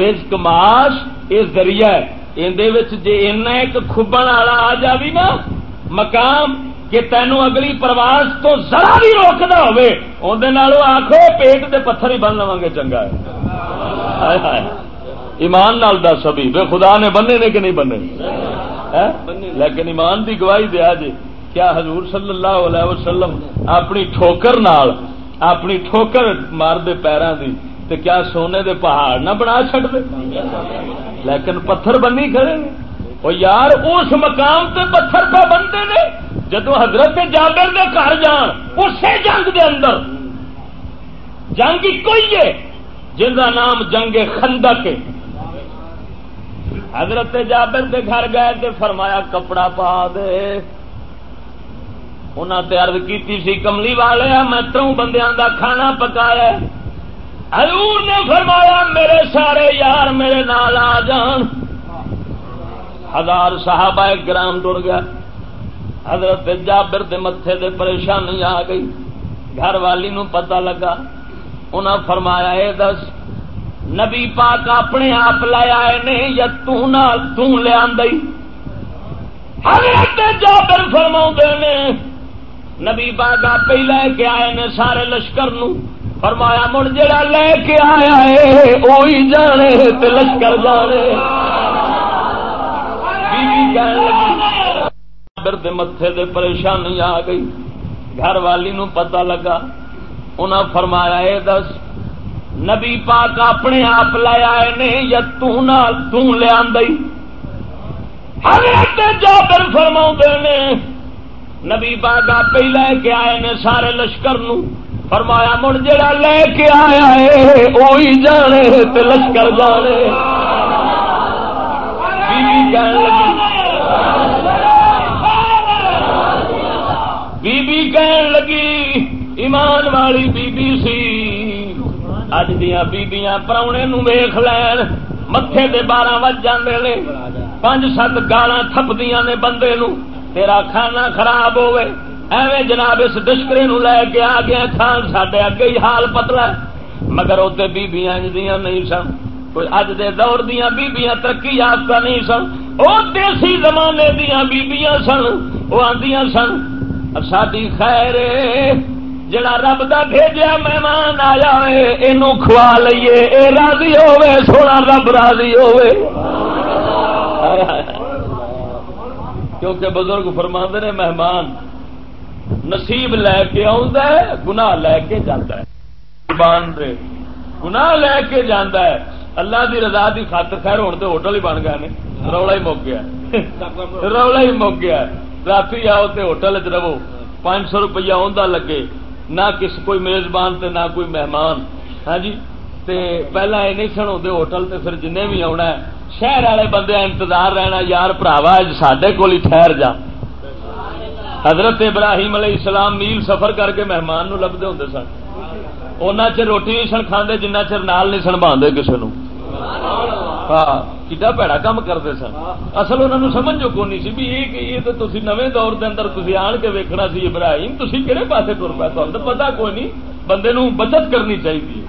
رزق معاش یہ ذریعہ ہے۔ جی ایک کھبن والا آ جاوی نا، مقام کہ تینوں اگلی پرواز تو ذرا بھی روکنا ہوئے اندر آخو پیٹ دے پتھر ہی بن لوا گے، چنگا ہے۔ ایمان نال دس ابھی۔ بے خدا نے بننے نے کہ نہیں بننے لیکن ایمان دی گواہی دیا جی۔ کیا حضور صلی اللہ علیہ وسلم اپنی ٹھوکر نال، اپنی ٹھوکر مار دے پیروں دی تے کیا سونے دے پہاڑ نہ بنا چڑ دے؟ لیکن پتھر بنی کھڑے وہ یار، اس مقام تے پتھر پہ بنتے نے، جدو حضرت جابر دے گھر جان، اسی جنگ دے اندر۔ جنگ کوئی ہے، جن کا نام جنگ خندق حضرت جابر دے گھر گئے تے فرمایا کپڑا پا دے۔ انہوں نے ارد کی کملی والے، میں تروں بندیاں دا کھانا پکایا۔ حضور نے فرمایا، میرے سارے یار میرے نال آ جان۔ ہزار صحابہ گرام ٹر گیا حضرت جابر دے متے دے پریشانی آ گئی۔ گھر والی نو پتہ لگا۔ انہاں فرمایا، اے دس نبی پاک اپنے آپ لے آئے نے یا تیا حضرت جابر فرما نے۔ نبی پاک آپ ہی لے کے آئے نے سارے لشکر نو۔ فرمایا، مڑ جڑا لے کے آیا ہے وہی جانے تے لشکر جانے۔ دے متے دے پریشانی آ گئی۔ گھر والی نو پتہ لگا۔ انہاں فرمایا، اے دس نبی پاک اپنے آپ لے آئے نے یا تیا حضرت جابر فرما نے۔ نبی پاک آپ ہی لے کے آئے نے سارے لشکر نو۔ فرمایا، مڑ جڑا لے کے آیا ہے وہی جانے تے لشکر جانے۔ بی بی کہن لگی، ایمان والی بی بی سی۔ اج دیا بیبیاں پراؤنے ویخ لین متے دے بارہ وج جاندے نے پانچ سات گالاں تھپدیاں نے بندے نو تیرا کھانا خراب ہوئے ایویں جناب اس ڈشکرے نو لے کے آ گیا کھان سڈے اگے ہی حال پتلا مگر اتنے بیبیاں دیا نہیں سن کوئی اج دے دور دیا بیبیاں ترقی یافتہ نہیں سن وہ دیسی زمانے دیا بیبیاں سن وہ آدیاں سن ساری خیر جڑا رب دا بھیجیا مہمان آیا ہے یہ کھوا لیے اے راضی ہوے سونا رب راضی ہوے کیونکہ بزرگ فرما نے، مہمان نصیب لے کے گنا لے کے جانا ہے۔ گنا لے کے جانا ہے۔ اللہ دی رضا دی خاطر خیر ہونے تو ہوٹل ہی بن گئے رولا ہی مک گیا۔ رولا ہی مک گیا۔ رات آؤ تو ہوٹل چ رہو۔ پانچ سو روپیہ آدھا لگے۔ نہ کس کوئی میزبان تے نہ کوئی مہمان۔ ہاں جی؟ تے پہلا یہ نہیں سن ہوتے ہوٹل تے پھر جن بھی آنا ہے، شہر والے بندے انتظار رہنا، یار پراوا سڈے کول ٹھہر جا. حضرت ابراہیم علیہ السلام میل سفر کر کے مہمان نو لبتے ہوں سن۔ ان چر روٹی نہیں سن کھانے جنہ چر نال نہیں سن باندھے کسی نو۔ ہاں کتا پیڑا کام کرتے سن۔ اصل انہوں نے سمجھ جو کونی سی بھی یہ تو تھی نویں دور دے اندر تھی آن کے ویکنا سی ابراہیم تھی کہڑے پاسے تر پا تو پتا کوئی نہیں بندے نو بچت کرنی چاہیے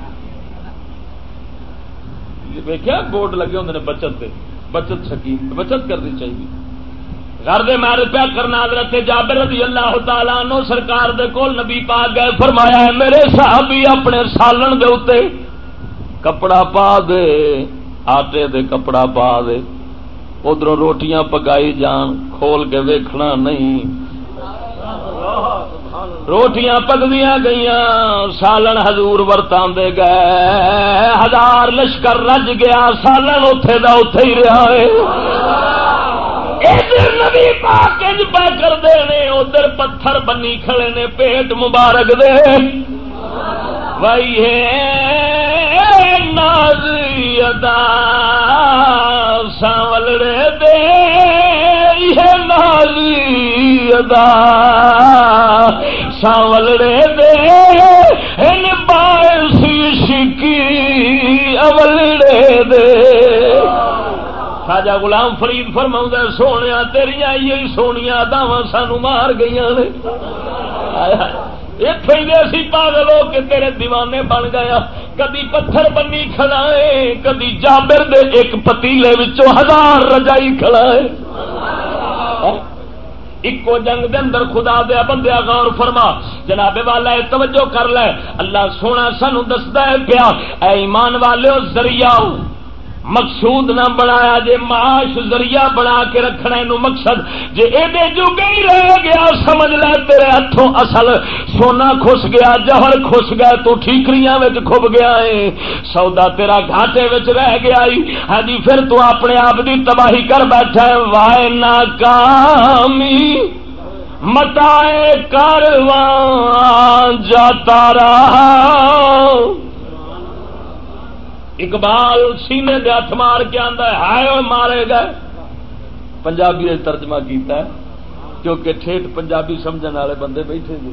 ویکیا بورڈ لگے ہوں نے بچت دے بچت سکیم، بچت کرنی چاہیے گھر دے مار پیا کرنا، حضرت جابر رضی اللہ تعالیٰ نو سرکار دے کول نبی پا گئے، فرمایا ہے، میرے صحابی اپنے سالن دے اتے کپڑا پا دے، آٹے دے کپڑا پا دے۔ ادھر روٹیاں پکائی جان، کھول کے ویکھنا نہیں۔ روٹیاں پکدیا گئی سالن ہزور ورتا گئے۔ ہزار لشکر رج گیا، سالن اتے دا اتے ہی رہا ہے۔ ادھر نبی پاک پہ ادھر پتھر بنی کھڑے نے، پیٹ مبارک دے۔ وائی ہے۔ نازی ادا سانولڑے دے، یہ نازی ادا اساں ولڑے دے۔ ان باعث شکی اولڑے دے۔ خاجا غلام فرید فرما سونے تیری یہ سونیا داوا سانو مار گئی نے۔ سی پاگل ہو کے تیرے دیوانے بن گیا کدی پتھر بنی کھڑائے کدی جابر دے ایک پتیلے وچوں ہزار رجائی کھڑائے ایکو جنگ دے اندر خدا دیا بندیا غور فرما۔ جناب والا توجہ کر لے۔ اللہ سونا سانو دستا ہے پیا اے ایمان والے ذریعہ مقصود نہ بنایا جے، معاش ذریعہ بنا کے رکھنا نو مقصد۔ جے ایڈے جو گئی رہ گیا، سمجھ لے تیرے ہاتھوں اصل۔ سونا خس گیا جہر خس گیا، تو ٹھیکریاں وچ کھب گیا ہے سودا تیرا گھاٹے وچ رہ گیا ہاں جی پھر تو اپنے آپ دی تباہی کر بیٹھا ہے وائے ناکامی متائے کارواں جاتا رہا۔ اقبال سینے دے ہاتھ مار کے آدھا ہے، ہائے مارے گئے۔ پنجابی ترجمہ کیتا ہے، کیونکہ ٹھیٹ پنجابی سمجھنے والے بندے بیٹھے جی۔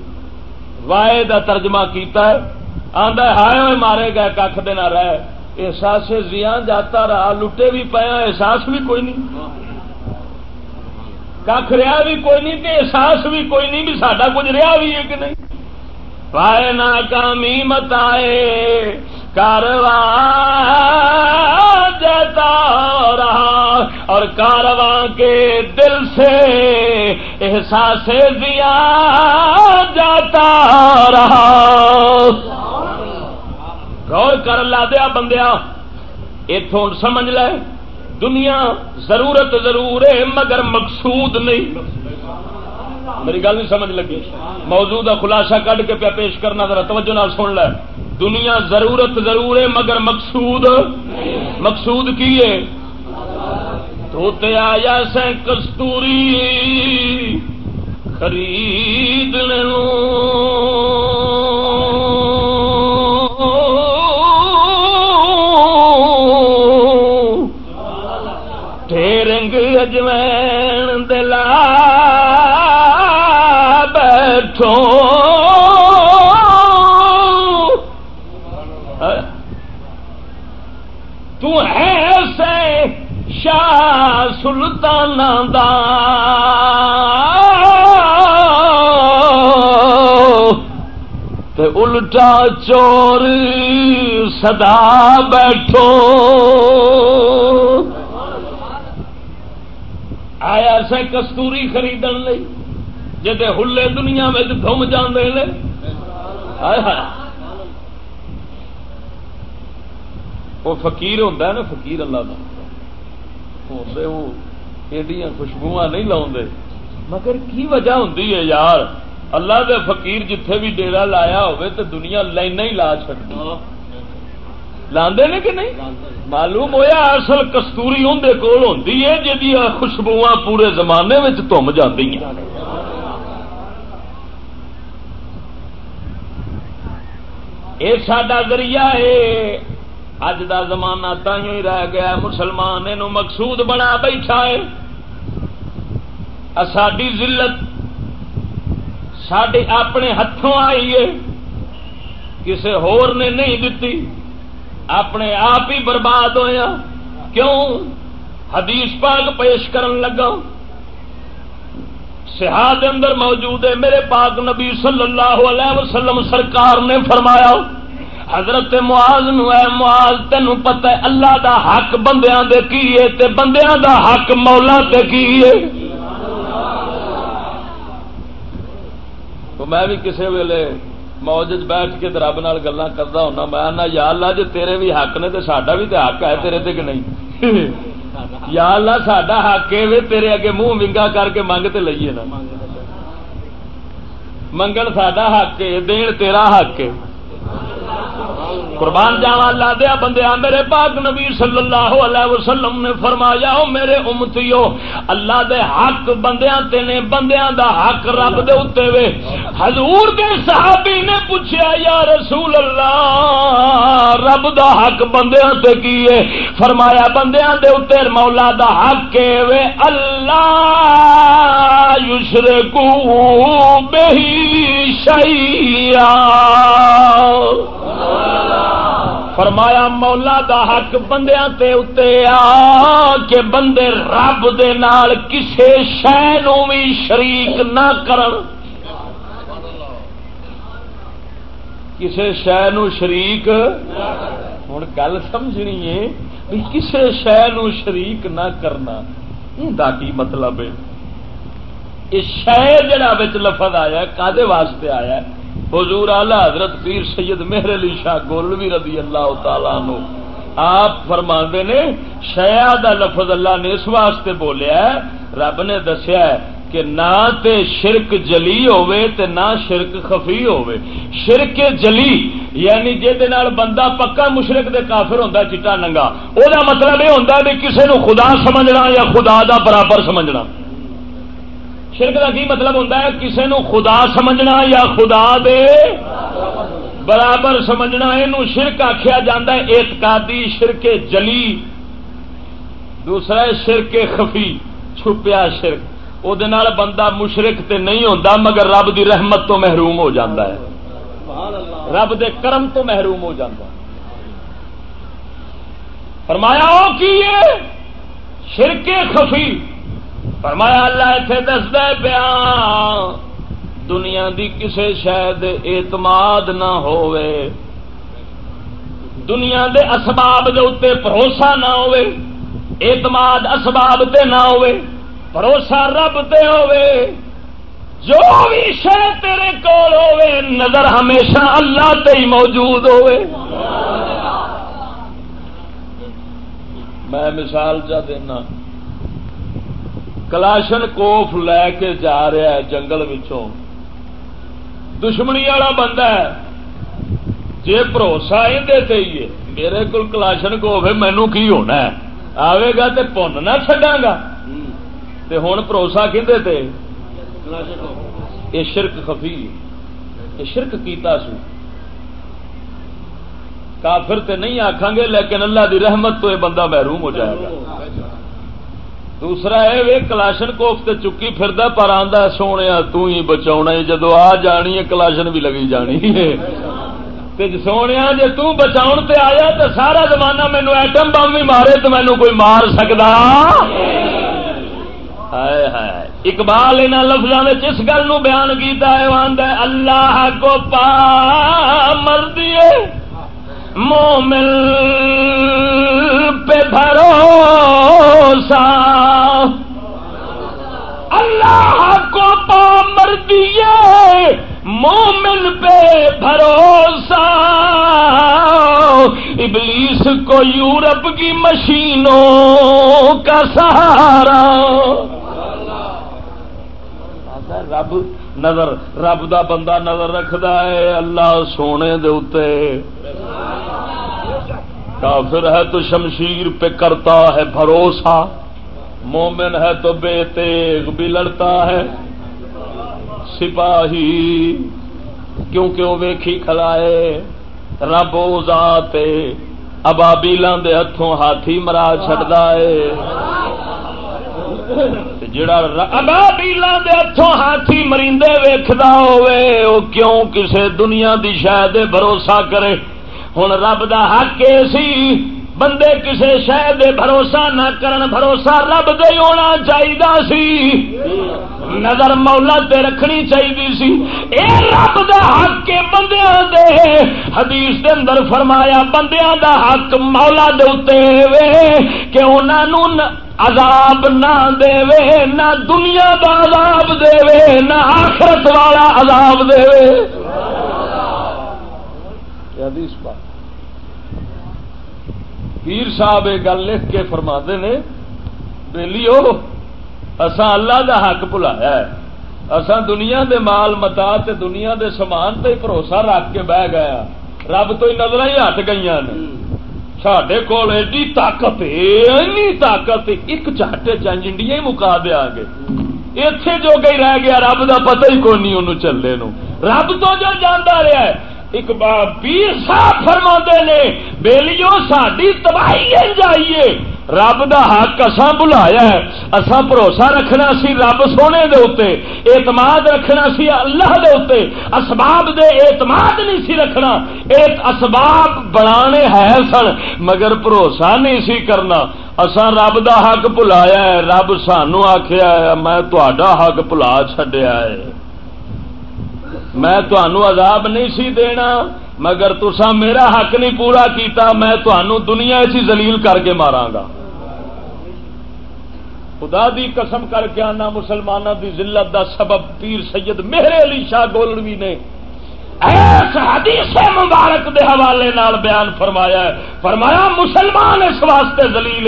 وائے دا ترجمہ کیتا ہے آدھا ہے، ہائے ہوئے مارے گئے کھ دن رہے۔ احساس زیاں جاتا رہا، لٹے بھی پیا احساس بھی کوئی نہیں۔ کھ رہا بھی کوئی نہیں تے احساس بھی کوئی نہیں، بھی سڈا کچھ رہا بھی ہے کہ نہیں۔ پائے ناکامی مت آئے۔ کارواں جاتا رہا اور کارواں کے دل سے احساس دیا جاتا رہا۔ غور کر لا دیا بندیا اتوں سمجھ لے، دنیا ضرورت ضرور ہے مگر مقصود نہیں۔ میری گل نہیں سمجھ لگی۔ موضوع کا خلاصہ کڈ کے پیا پیش کرنا، ذرا توجہ نال سن لے۔ دنیا ضرورت ضرور ہے، مگر مقصود۔ مقصود کی ہے؟ دھوتے آیا سے کستوری خرید رنگ اجمین بیٹھو شاہ سلطان دا تے الٹا چور سدا بیٹھو۔ آیا سے کستوری خریدن لئی؟ جی ہلے دنیا میں گم جانے وہ فقیر ہوتا ہے نا، فقیر اللہ کا ایڈیاں خوشبو نہیں لاؤ مگر کی وجہ ہوں یار؟ اللہ دے فقیر جتھے بھی ڈیرا لایا ہوئے تو دنیا لینا ہی لا چکتی لاندے نے کہ نہیں؟ معلوم ہویا اصل کستوری اندر کول ہوں جی خوشبو پورے زمانے میں تم جی یہ سڈا ذریعہ ہے۔ اج دا زمانہ تھی ہی رہ گیا مسلمان یہ مقصود بنا بیٹھا ہے۔ ساری ذلت سڈے اپنے ہاتھوں آئی ہے۔ کسی ہور نے نہیں دتی۔ اپنے آپ ہی برباد ہویا ہاں۔ کیوں؟ حدیث پاک پیش کرن لگا سیاح اندر موجود ہے۔ میرے پاک نبی صلی اللہ علیہ وسلم سرکار نے فرمایا، حضرت معاذ نو، اے معاذ تینو پتہ ہے اللہ دا حق بندیاں دے کی ہے تے بندیاں دا حق مولا تے کی ہے۔ تو میں بھی کسی ویلے موج بیٹھ کے رب نال گلا کرتا ہونا، میں آنا، یا اللہ جی تیرے بھی حق نے تو ساڈا بھی تو حق ہے، تیرے تے کہ نہیں؟ یا اللہ، ساڈا حق ہے تیرے اگے منہ ونگا کر کے منگ تے لئیے نا۔ منگن ساڈا حق ہے، دین تیرا حق ہے۔ قربان جاوا اللہ دیا بندیا میرے پاک نبی صلی اللہ علیہ وسلم نے فرمایا، او میرے امتیو، اللہ دے حق بندیاں تے نے، بندیاں دا حق رب دے اوتے وے۔ حضور دے صحابی نے پوچھا یا رسول اللہ، رب دا حق بندیاں تے کی ہے؟ فرمایا، بندیاں دے اوتے مولا دا حق کے وے؟ اللہ یشرکو بہی شيئا فرمایا مولا دا حق بندیاں تے اتے آ کہ بندے رب دے نال کسے شے نو بھی شریک نہ کرن۔ کسے شے نو شریک ہوں گل سمجھنی ہے بھی کسے شے نو شریک نہ کرنا یہ کی مطلب ہے؟ یہ شہ جڑا بچ لفظ آیا کدے واسطے آیا حضور اعلی حضرت پیر سید مہر علی شاہ گولوی رضی اللہ تعالی نو آپ فرما نے شیا دا لفظ اللہ نے اس واسطے بولیا ہے، رب نے دسیا ہے کہ نہ تے شرک جلی ہوے تے نہ شرک خفی ہوے شرک جلی یعنی جے دے نال بندہ پکا مشرک دے کافر ہوندا چٹا ننگا۔ او دا مطلب یہ ہوندا ہے کہ کسے نو خدا سمجھنا یا خدا دا برابر سمجھنا۔ شرک کا کی مطلب ہوتا ہے کسی نو خدا سمجھنا یا خدا دے برابر سمجھنا یہ شرک آخیا جا اعتقادی شرک جلی، دوسرا شرک خفی، چھپیا شرک۔ وہ بندہ مشرق تے نہیں ہوتا مگر رب دی رحمت تو محروم ہو جاتا ہے۔ رب دے کرم تو محروم ہو جاتا فرمایا وہ کی شرک خفی۔ فرمایا اللہ اتنے دستا پیا دنیا دی کسے شاید اعتماد نہ ہوئے دنیا دے اسباب دے اتنے بھروسہ نہ ہوئے اعتماد اسباب تے نہ ہوئے بھروسہ رب تے ہوئے جو بھی شہ تیرے کول ہوئے نظر ہمیشہ اللہ تے ہی موجود ہوئے میں مثال چا دینا۔ کلاشن کوف لے کے جا رہا ہے جنگل دشمنی والا بندہ ہے۔ جی بھروسہ اندر ہی میرے کو کلاشن کوف ہے مینو کی ہونا ہے؟ آئے گا تو پن نہ چڈا گا۔ ہوں بھروسہ کھے یہ شرک خفی یہ شرک کیتا سو۔ کافر تے نہیں آخان گے لیکن اللہ دی رحمت تو یہ بندہ محروم ہو جائے گا۔ دوسرا ہے وہ کلاشن کوف تے چکی پھر پر آدھا سونے تو ہی بچا جدو آ جانی ہے، کلاشن بھی لگی جانی ہے۔ تے جی سونے جی تچاؤ تے آیا تو سارا زمانہ مینو ایٹم بم بھی مارے تو مینو کوئی مار سکتا اقبال ان لفظوں میں جس گل بیان کیتا ہے ہے، اللہ کو پا مردی مومن پہ بھروسہ۔ اللہ کو پامر دیے مومن پہ بھروسہ۔ ابلیس کو یورپ کی مشینوں کا سہارا۔ رب نظر رب دا بندہ نظر رکھدا ہے اللہ سونے دے کافر ہے تو شمشیر پہ کرتا ہے بھروسہ مومن ہے تو بے تیغ بھی لڑتا ہے سپاہی کیونکہ وہ ویکھی کھلائے رب ذات ابابیلاں دے ہتھوں ہاتھی مرا چڈا ہے جڑا ابابیلاں دے ہتھوں ہاتھی مریندے ویکھدا ہوئے او کیوں کسے دنیا دی شاید بھروسہ کرے؟ ہوں رب دا حق سی۔ بندے کسے شہ بھروسہ نہ کرن، بھروسہ رب دے ہونا چاہیے سی۔ نظر مولا تے رکھنی چاہیے سی۔ اے رب دا حق کے بندیاں دے۔ حدیث دے اندر فرمایا، بندیاں دا حق مولا دے اتے وے، کہ انہاں انہوں عذاب نہ دے وے، نہ دنیا دا عذاب دے وے، نہ آخرت والا عذاب دے وے۔ حدیث پاک۔ پیر صاحب یہ گل لکھ کے فرما نے بہلی اسا اللہ دا حق بلایا اسا دنیا دے مال متا تے دنیا دے سامان تے بھروسہ رکھ کے بہ گیا ہاں۔ رب تو ہی نظر ہی ہٹ گئی سڈے کول ایڈی طاقت اینی طاقت ایک چاٹے چنج انڈیا ہی مکا دیا گے۔ اتے جو گئی رہ گیا، رب دا پتہ ہی کون نہیں انہوں چلے نو۔ رب تو جو جانا رہا ہے اقبال پیر صاحب فرما نے بیلیو ساری تباہی جائیے۔ رب دا حق اساں بلایا ہے۔ اساں بھروسہ رکھنا سی رب سونے دے اتے اعتماد رکھنا سی اللہ دے اتے اسباب دے اعتماد نہیں سی رکھنا۔ ایک اسباب بنانے ہے سن، مگر بھروسہ نہیں سی کرنا۔ اساں رب دا حق بلایا ہے، رب سانو آخیا ہے، میں تا حق بلا چڈیا ہے۔ میں تنوع عذاب نہیں سی دینا، مگر تسا میرا حق نہیں پورا کیتا، میں تنوع دنیا چی زلیل کر کے مارا گا۔ خدا دی قسم کر کے آنا مسلمانوں دی ذلت دا سبب پیر سید میرے علی شاہ گولوی نے۔ ایس حدیث مبارک دے حوالے نال بیان فرمایا ہے۔ فرمایا، مسلمان اس واسطے دلیل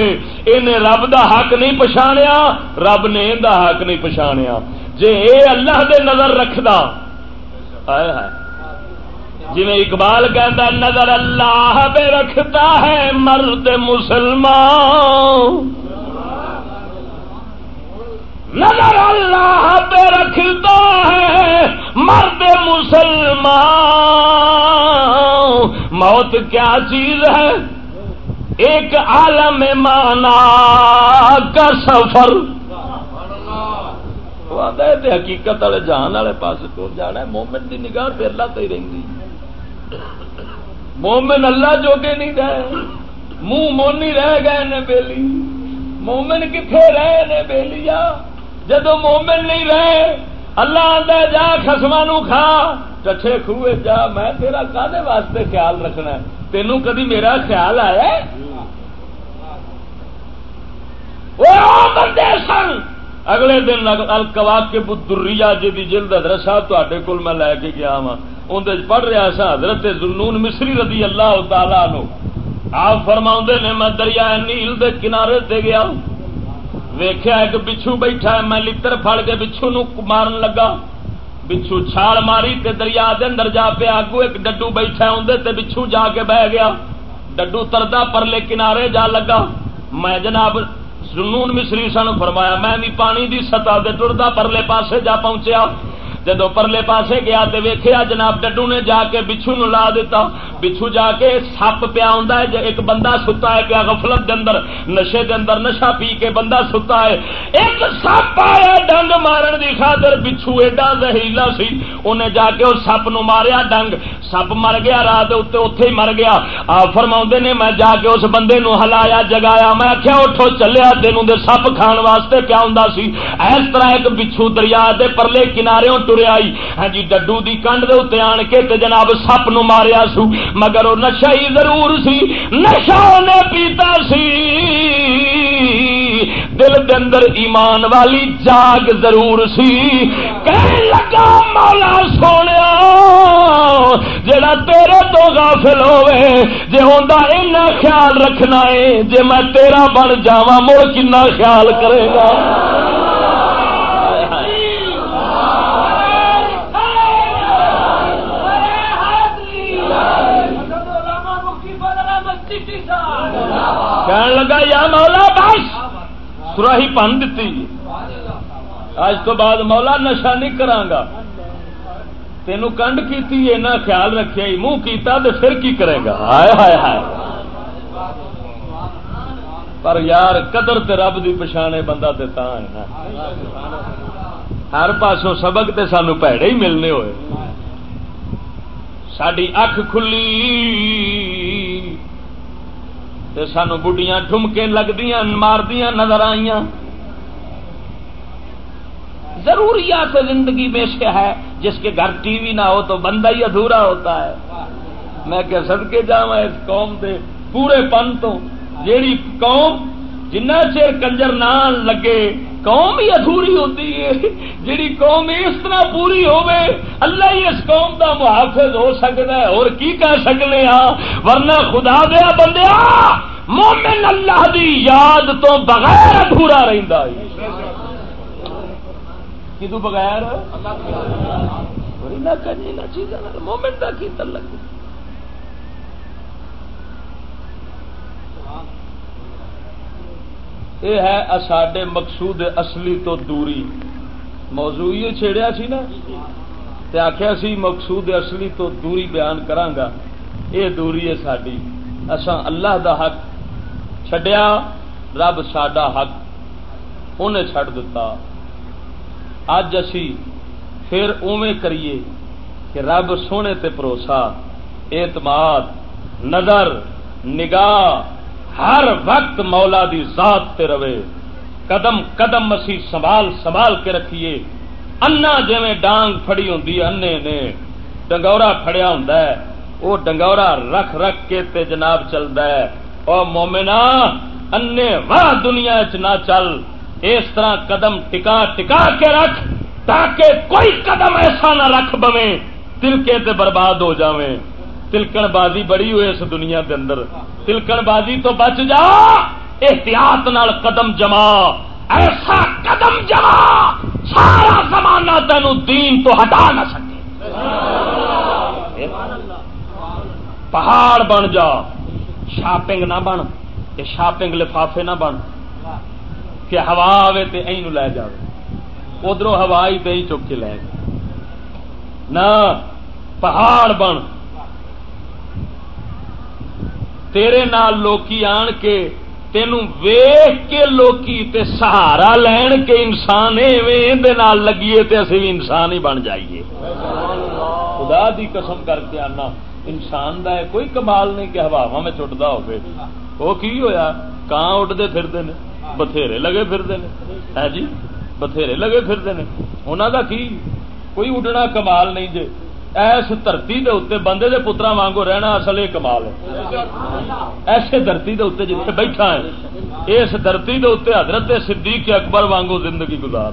انہیں رب دا حق نہیں پچھاڑیا رب نے دا حق نہیں پچھاڑیا جے اے اللہ دے نظر رکھدا جی اقبال کہتا نظر اللہ پہ رکھتا ہے مرد مسلمان۔ نظر اللہ پہ رکھتا ہے مرد مسلمان۔ موت کیا چیز ہے؟ ایک عالم مانا کا سفر۔ حقیقت والے جان والے پاس تو جانا مومن کی نگاہ پہ اللہ تو ہی رہی مومن اللہ جوگے نہیں رہے منہ مونی رہ گئے نے بیلی۔ مومن کتنے رہے نے بیلیا؟ جدو مومن نہیں رہے اللہ آدھا جا خسما کھا۔ چچے خوے جا میں تیرا کالے واسطے خیال رکھنا ہے؟ تینوں کدی میرا خیال آیا بندے سن۔ اگلے دن الکوا کے بدریا جی جلد حضرت صاحب تے کول میں لے کے گیا وا اندر پڑھ رہا سا حضرت زنون مصری رضی اللہ تعالی نو آپ فرما نے، میں دریا نیل دے کنارے تے گیا۔ ویخیا ایک بچھو بیٹھا ہے، میں لتر پھڑ کے بچھو نو مارن لگا۔ بچھو چھال ماری تے دریا دے اندر جا پہ آگو ایک ڈڈو بیٹھا ہے اندر تے بچھو جا کے بہ گیا۔ ڈڈو تردا پرلے کنارے جا لگا۔ میں جناب سنون مصری سن فرمایا، میں بھی پانی دی سطح دے ٹردا پرلے پاسے جا پہنچیا۔ جدو پرلے پاسے گیا تو ویخیا جناب ڈڈو نے جا کے بچھو نو لا دیتا بچھو جا کے سپ پیا ہے ایک بندہ ستا ہے پیا غفلت دے اندر، نشے دے اندر نشا پی کے بندہ ستا ہے۔ ایک سپ آیا ڈنگ مارن دی خاطر بچھو ایڈا زہریلا سی۔ انہیں جا کے اس سپ نو ماریا ڈنگ۔ سپ مر گیا رات اتنے اتے ہی مر گیا۔ آ فرما نے، میں جا کے اس بندے نو ہلایا، جگایا۔ میں آخیا اٹھو چلیا، تینوں دے سپ کھان واسطے پیا ہوں سی۔ اس طرح ایک بچھو دریا دے پرلے کنارے ٹریا ہاں جی ڈڈو دی کنڈ دے اتنے آن کے تے جناب سپ نو ماریا سو، مگر وہ نشا ہی ضرور سی نشا نے پیتا سی۔ دل دے اندر ایمان والی جاگ ضرور سی۔ کہنے لگا، مولا سونے جڑا تیرے تو غافل ہوئے جے ہوندا اینا خیال رکھنا ہے جے میں تیرا بن جاواں، مڑ کنا خیال کرے گا۔ کہنے لگا، یا مولا بس! سراہی پن دیتی جی۔ اج تو بعد مولا نشا نہیں کرانگا تینوں کنڈ کی اینا خیال رکھے منہ کیتا تو پھر کی کرے گا؟ ہائے ہائے ہائے۔ پر یار، قدر تے رب دی پچھانے بندہ تے تا ہے ہر پاسوں سبق تے سانو پیڑے ہی ملنے ہوئے۔ ساری اکھ کھلی۔ سانو بڑھیاں ٹھمکے لگدیاں، ماردیاں نظر آئی ضروریات زندگی میں سے ہے، جس کے گھر ٹی وی نہ ہو تو بندہ ہی ادھورا ہوتا ہے۔ میں کہ سدکے جا اس قوم دے پورے پن تو، جیڑی قوم جنہ چیر کنجر نہ لگے قوم ہی ادھوری ہوتی ہے۔ جیڑی قوم اس طرح پوری ہوے اللہ ہی اس قوم دا محافظ ہو سکتا ہے۔ اور کی کہہ سکنے ہاں ورنہ خدا دیا بندیا مومن اللہ دی یاد تو بغیر ادھورا رہتا ہے۔ کدو بغیر؟ مومن کا کی تعلق؟ یہ ہے ساڈے مقصود اصلی تو دوری۔ موضوع یہ چھیڑیا سی نا تے آخیا سی مقصود اصلی تو دوری بیان یہ دوری ہے ساری اسان اللہ دا حق چڈیا رب ساڈا حق انہیں چھڈ دتا۔ اج اسی پھر اوے کریے کہ رب سونے تے بھروسہ، اعتماد، نظر، نگاہ ہر وقت مولا دی ذات تے رہے۔ قدم قدم اسی سنبھال سنبھال کے رکھیے۔ انا جی ڈانگ فڑی ہوں انے نے ڈنگورا فڑیا ہوں وہ ڈنگورا رکھ رکھ کے تے جناب چلتا ہے۔ اور مومنا انے واہ دنیا چ نہ چل۔ اس طرح قدم ٹکا ٹکا کے رکھ تاکہ کوئی قدم ایسا نہ رکھ بویں تلکے تے برباد ہو جاویں۔ تلکن بازی بڑی ہوئے اس دنیا دے اندر۔ تلکن بازی تو بچ جا۔ احتیاط نال قدم جما۔ ایسا قدم جما۔ سارا زمانہ تین دین تو ہٹا نہ سکے۔ پہاڑ بن جا۔ شاپنگ نہ بن۔ یہ شاپنگ لفافے نہ بن۔ کہ ہوا آئے تو این لے جائے ادھر ہوا ہی تو چک کے لے نہ، پہاڑ بن۔ تیرے نال لوکی آن کے تینوں ویخ کے لوکی تے سہارا لین کے انسان نال لگیے تے اسی بھی انسان ہی بن جائیے۔ خدا دی قسم کر کے آنا، انسان دا ہے، کوئی کمال نہیں کہ ہوا میں چٹتا ہوگی وہ کی ہویا؟ کان اڈتے پھرتے ہیں بتھیرے لگے پھرتے ہیں ہے جی بتھیرے لگے پھرتے ہیں انہوں دا کی؟ کوئی اڈنا کمال نہیں جے۔ ایس دھرتی دے اتنے بندے دے پترا وانگو رہنا اصل یہ کمال ہے۔ ایسے دھرتی دے اتنے جتنے بیٹھا ہے اس دھرتی دے اتنے حضرت صدیق اکبر وانگو زندگی گزار۔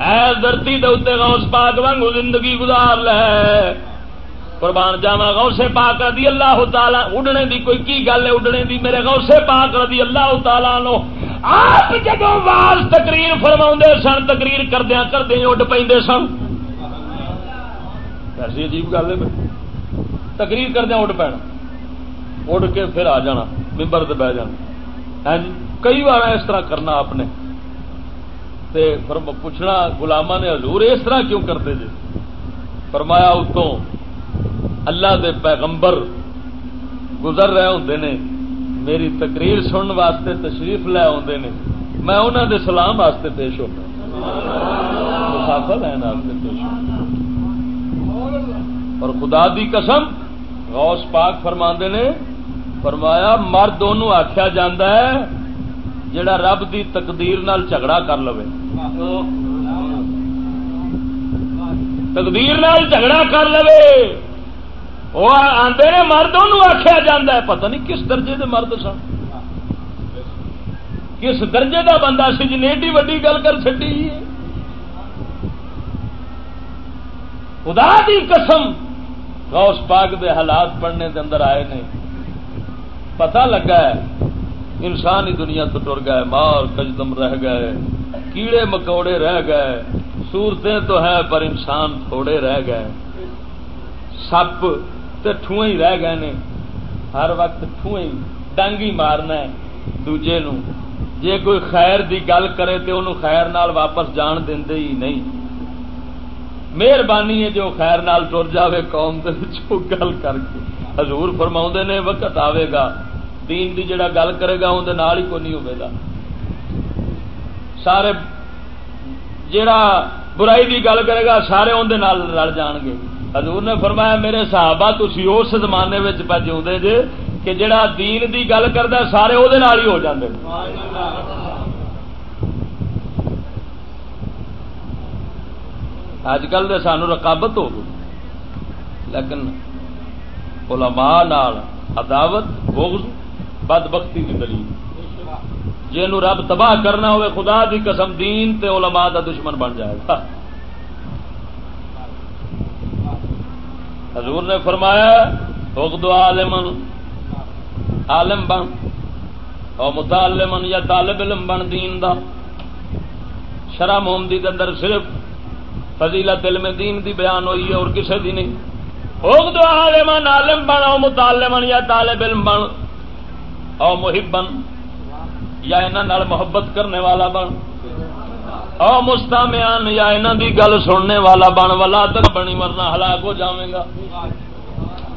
ایس دھرتی دے اتنے غوث پاک وانگو زندگی گزار لے۔ قربان جاوا غوث پاک رضی اللہ تعالی، اڈنے دی کوئی کی گل ہے؟ اڈنے دی میرے غوث پاک رضی اللہ تعالی نو۔ آپ جدو واز تقریر فرما سن، تقریر کردیا کردیا اڈ پہ سن۔ ایسی عجیب گل ہے تقریر کردیا اڈ پینا اڈ کے پھر آ جانا، ممبر سے بہ جانا۔ ہاں جی، کئی بار اس طرح کرنا آپ نے۔ تے پوچھنا گلاما نے حضور اس طرح کیوں کرتے جی؟ فرمایا، اتوں اللہ دے پیغمبر گزر رہے ہوں نے، میری تقریر سنن واسطے تشریف لے آتے نے۔ میں انہوں دے سلام واسطے پیش ہوتا مسافر لینا واسطے پیش ہوتا اور خدا دی قسم، غوث پاک فرما نے، فرمایا، مرد آخیا جا ہے جڑا رب دی تقدیر نال جھگڑا کر لو تقدیر نال جھگڑا کر لو وہ آدھے نے، مرد آخیا جا ہے۔ پتہ نہیں کس درجے دے مرد سن۔ کس درجے دا بندہ سی جن ایڈی وڈی گل کر چی خدا دی قسم غوث پاک دے حالات پڑھنے دے اندر آئے نے پتہ لگا ہے، انسان ہی دنیا تو ٹر گئے مار، کجدم رہ گئے کیڑے مکوڑے رہ گئے صورتیں تو ہیں، پر انسان تھوڑے رہ گئے سپ تے ٹھوئیں رہ گئے نے۔ ہر وقت ٹھوئیں، ڈنگ ہی مارنا ہے دوجے نو جے کوئی خیر دی گل کرے تو انہوں خیر نال واپس جان دیں ہی نہیں۔ مہربانی ہے جو خیر نال ٹر جائے قوم دے گل کر کے۔ حضور فرما نے وقت آئے گا۔ دین دی جڑا گل کرے گا اندر ہی کو نہیں ہوگا سارے جڑا برائی دی گل کرے گا، سارے اندر رل جان گے۔ حضور نے فرمایا، میرے صحابہ تھی اس زمانے میں پہ جی جے کہ جڑا دین دی گل کرتا سارے وہ ہی ہو جاندے۔ اج کل تو سانو رقابت ہو گئی۔ لیکن علماء نال عداوت بغض بد بختی کی دلیل۔ جنو رب تباہ کرنا ہوئے، خدا دی قسم دین تے علماء دا دشمن بن جائے۔ گا حضور نے فرمایا حقد عالم عالم بن اور متعلمن یا طالب علم بن دین دا۔ شرح محمدی کے اندر صرف فضیلت علم دین دی بیان ہوئی ہے اور کسی دی نہیں۔ اوگ دو عالمان عالم بن او متعلمن یا طالب علم بن او محبن یا انہاں محبت کرنے والا بن۔ او مستامیان یا انہاں دی گل سننے والا بن۔ ولا تک بنی مرنا ہلاک ہو جاویں گا۔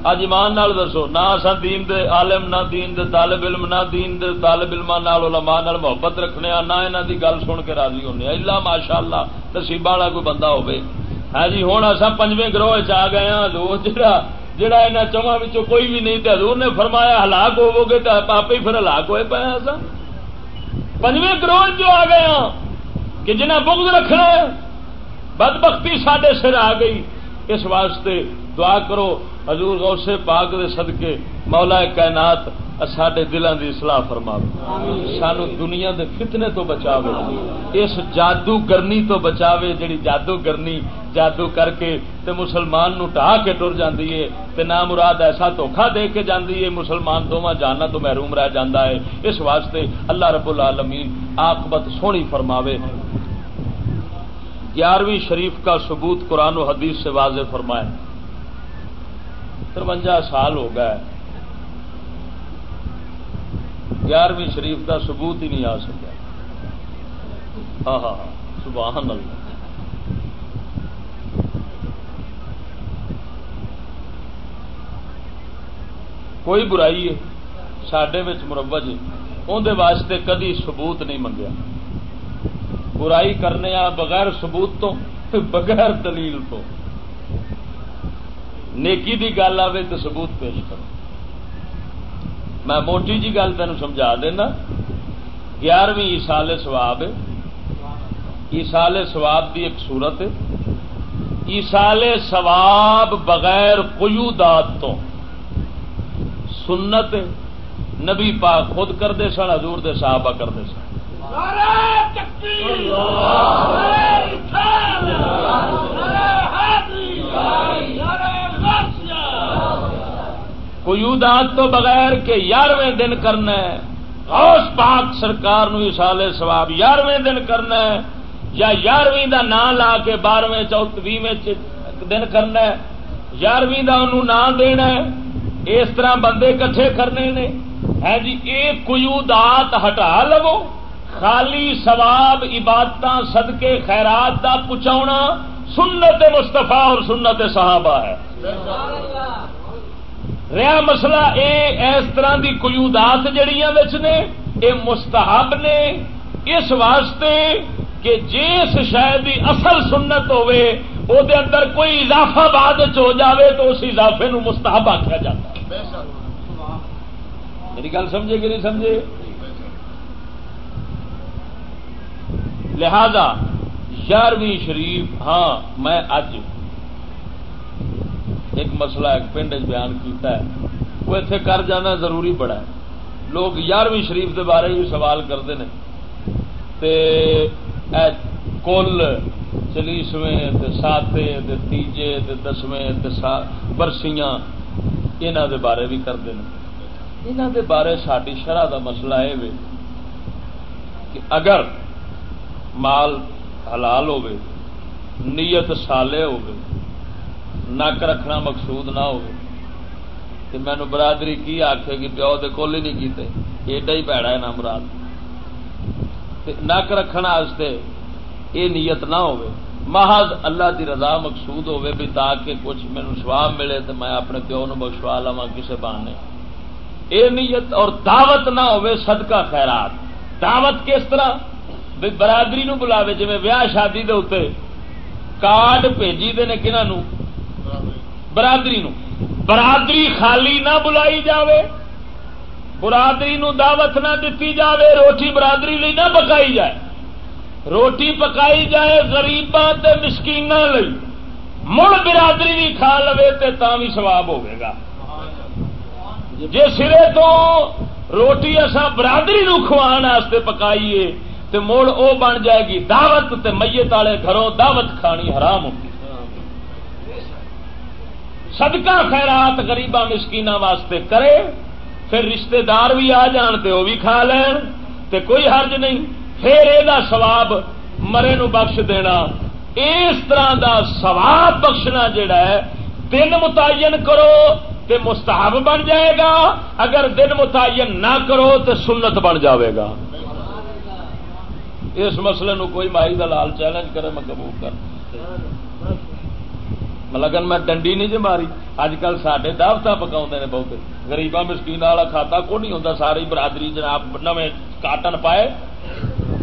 اج ایمان نال دسو نہ اصا دین دے عالم نہ دین دے طالب علم نہ دین دے طالب علم نال علماء نال محبت رکھنے آ نہ انہاں دی گل سن کے راضی ہونے الا ماشاءاللہ نصیب والا کوئی بندہ ہوے ہاں جی ہن اسا پنجویں گروہ چ آ گئے ہاں حضور جڑا جڑا انہاں چواں وچوں کوئی بھی نہیں تے حضور نے فرمایا ہلاک ہوو گے تے آپ ہی پھر ہلاک ہوئے پے اسا پنجویں گروہ جو آ گئے ہاں کہ جنہیں بغض رکھنا ہے بدبختی سڈے سر آ گئی اس واسطے دعا کرو حضور غوث پاک دے صدقے مولا کائنات سڈے دلان دی اصلاح فرما سانو دنیا دے فتنے تو بچاوے۔ اس جادو گرنی تو بچاوے جڑی جادو گرنی جادو کر کے تے مسلمان نو ٹا کے ٹر جاندی ہے تے نام مراد ایسا دھوکھا دے کے جاندی ہے مسلمان دونوں جاننا تو محروم رہ جاندا ہے۔ اس واسطے اللہ رب العالمین عاقبت سونی فرماوے۔ گیارہویں شریف کا ثبوت قرآن و حدیث سے واضح فرمائے۔ ترونجا سال ہو گئے۔ گیارہویں شریف کا ثبوت ہی نہیں آ سکا ہاں،, ہاں ہاں سبحان اللہ۔ کوئی برائی ہے؟ سڈے مروج اندر واسطے کدی ثبوت نہیں منگیا۔ برائی کرنے آ بغیر ثبوت تو، بغیر دلیل تو۔ نیکی دی گل آئے تو ثبوت پیش کرو میں موٹی جی گل تین سمجھا دینا گیارہویں ایسال سواب ایسال سواب کی ایک سورت ایسال سواب بغیر قیودات تو سنت نبی پاک خود کرتے سن حضور دے صحابہ کرتے سن قیودات تو بغیر کہ یارویں دن کرنا ہے۔ غوث پاک سرکار نو سال سواب یارویں دن کرنا ہے یا یارویں دا نام لا کے بارہویں چوتھویں دن کرنا ہے۔ یارویں دا انہوں نام دینا ہے۔ اس طرح بندے کٹھے کرنے نے۔ ہے جی ایک قیودات ہٹا لو۔ خالی ثواب عبادت صدقے خیرات دا پچاؤنا سنت مستفا اور سنت صحابہ ہے۔ رہا مسئلہ اے اس طرح دی قیودات جڑیاں نے، اے مستحب نے، اس واسطے کہ جس شاید اصل سنت ہوے او دے اندر کوئی اضافہ بعد ہو جاوے تو اس اضافے نو مستحب آخیا جاتا میری گل سمجھے کہ نہیں سمجھے؟ لہذا یارویں شریف ہاں میں اج ایک مسئلہ ایک پنڈ بیان کیتا ہے۔ وہ اتنے کر جانا ضروری بڑا ہے۔ لوگ یارویں شریف دے بارے بھی سوال کرتے ہیں کل چلیسویں ساتے تیجے دسویں برسیاں انہوں دے بارے بھی کرتے ہیں انہوں دے بارے ساری شرح دا مسئلہ یہ کہ اگر مال حلال ہوگی نیت سالے ہوگی نک رکھنا مقصود نہ ہو مینو برادری کی آخے گی پیو دے کول ہی نہیں کیتے۔ ایڈا ہی پیڑا ہے نا مراد۔ نک رکھنا یہ نیت نہ ہو محض اللہ دی رضا مقصود ہوے بھی تاکہ کچھ مینو سواب ملے تو میں اپنے پیو نو بخشوا لوا کسی بہانے۔ یہ نیت اور دعوت نہ ہوے صدقہ خیرات۔ دعوت کس طرح؟ برادری نو بلاوے جی ویاہ شادی دے اتنے کارڈ بھیجی دے نے کنہوں برادری نو۔ برادری خالی نہ بلائی جاوے، برادری نو دعوت نہ دیتی جاوے، روٹی برادری لی نہ پکائی جائے۔ روٹی پکائی جائے گریباں مسکین مڑ برادری بھی کھا لو تو بھی سواب ہوگا جی سرے تو روٹی اصا برادری نو کھوان پکائیے تو مڑ او بن جائے گی۔ دعوت تے میت والے گھروں دعوت کھانی حرام ہوگی صدقہ خیرات گریبا مسکین واسطے کرے، پھر رشتہ دار بھی آ جان تے وہ بھی کھا لین، تے کوئی حرج نہیں۔ پھر یہ سواب مرے نو بخش دینا۔ اس طرح دا سواب بخشنا جڑا ہے، دن متعین کرو تے مستحب بن جائے گا۔ اگر دن متعین نہ کرو تو سنت بن جاوے گا۔ اس مسئلے نو کوئی مائی دلال چیلنج کرے، میں قبول کر لگن میں ڈنڈی نہیں جی ماری اج کل سارے دعوت پکا نے بہت گریبا مسکین والا کھاتا کو نہیں ہوتا ساری برادری جناب نو کاٹن پائے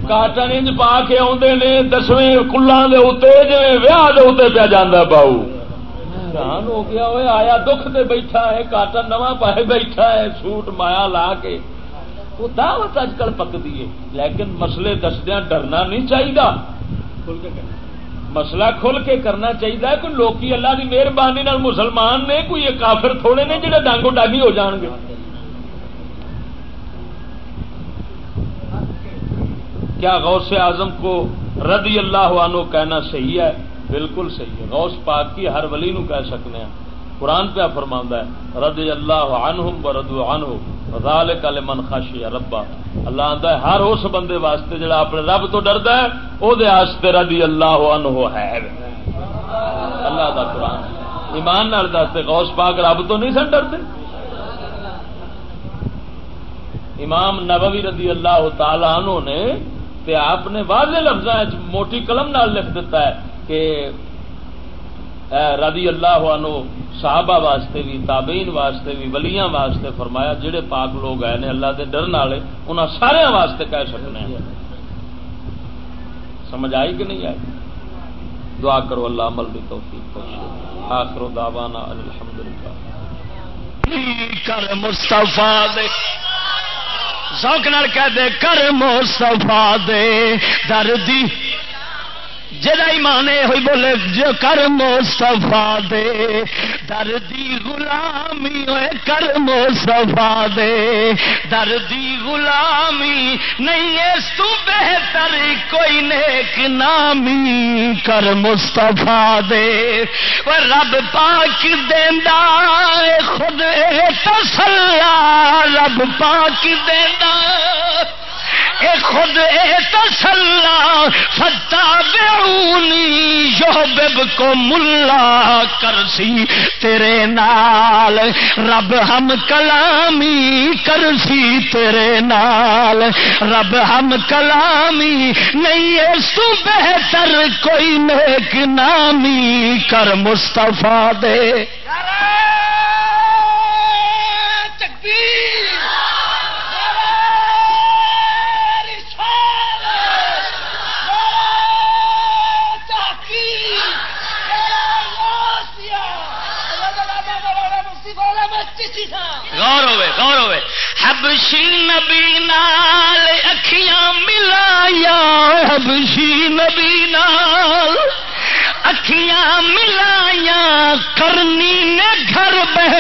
کاٹن انج پا کے آدھے نے دسویں کلان کے اتنے جی ویاہ پہ جانا باؤ حیران ہو گیا ہوئے آیا دکھ دے بیٹھا ہے کاٹن نواں پائے بیٹھا ہے سوٹ مایا لا کے وہ دعوت اج کل پکتی ہے لیکن مسئلے دسدیا ڈرنا نہیں چاہیے مسئلہ کھل کے کرنا چاہیے۔ کہ لوگ اللہ کی مہربانی مسلمان نے، کوئی کافر تھوڑے نے جڑے ڈانگو ڈاگی ہو جان گے۔ کیا غوث اعظم کو رضی اللہ عنہ کہنا صحیح ہے؟ بالکل صحیح ہے۔ غوث پاک کی ہر ولی نو کہہ سکنے ہیں۔ قرآن پہ فرما ہے، رضی اللہ عنہم و ردو عنہ ذالک لمن خشی ربا۔ اللہ آندا ہے، ہر اس بندے واسطے جڑا اپنے رب تو ڈردا ہے او دے واسطے رضی اللہ عنہ ہے۔ اللہ دا قرآن۔ ایمان نال دستے غوث پاک رب تو نہیں سن ڈرتے۔ امام نبوی رضی اللہ تعالی عنہ نے تے آپ نے واضح لفظ موٹی قلم نال لکھ دیتا ہے کہ رضی اللہ عنہ، صحابہ واسطے بھی، تابعین واسطے بھی، ولیاں واسطے فرمایا، جڑے پاک لوگ آئے نے، اللہ دے ڈر والے، انہاں سارے واسطے کہہ سکنے ہیں۔ سمجھ آئی کہ نہیں آئی؟ دعا کرو اللہ عمل بھی توفیق بخشے۔ آخر دعوانا الحمدللہ۔ کر مصطفیٰ دے۔ ذوق نال کہہ دے، کر مصطفیٰ دے۔ دردی جدا ایمان ہوئی بولے، جو کر مصطفیٰ دے۔ دردی غلامی، ہوئے کر مصطفیٰ دے۔ دردی غلامی، نہیں اس تو بہتر کوئی نیک نامی کر مصطفیٰ دے۔ وہ رب پاک دیندا خود تسلا رب پاک دیندا۔ اے خود اے تسلا فتا بیعونی یحبب کو ملا کرسی تیرے نال، رب ہم کلامی کرسی تیرے نال۔ رب ہم کلامی نہیں اس تو بہتر کوئی نیک نامی کر مصطفیٰ دے۔ تکبیر۔ غور ہوئے غور ہوئے۔ حبشی نبی نال اکھیاں ملایا حبشی نبی نال اکھیاں ملایا کرنی نے گھر بہ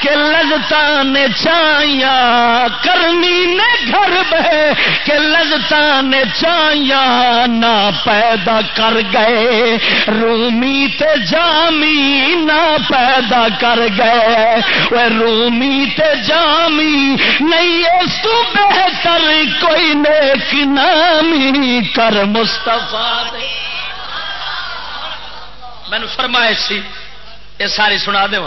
کے لذتا نے چایا کرنی نے گھر بہ کے لذتا نے چایا نہ پیدا کر گئے رومی تے جامی نہ پیدا کر گئے وہ رومی تے جامی نہیں اس تو بہتر کوئی نیک نامی کر مستفا دے۔ مینو فرمائش سی، یہ ساری سنا دے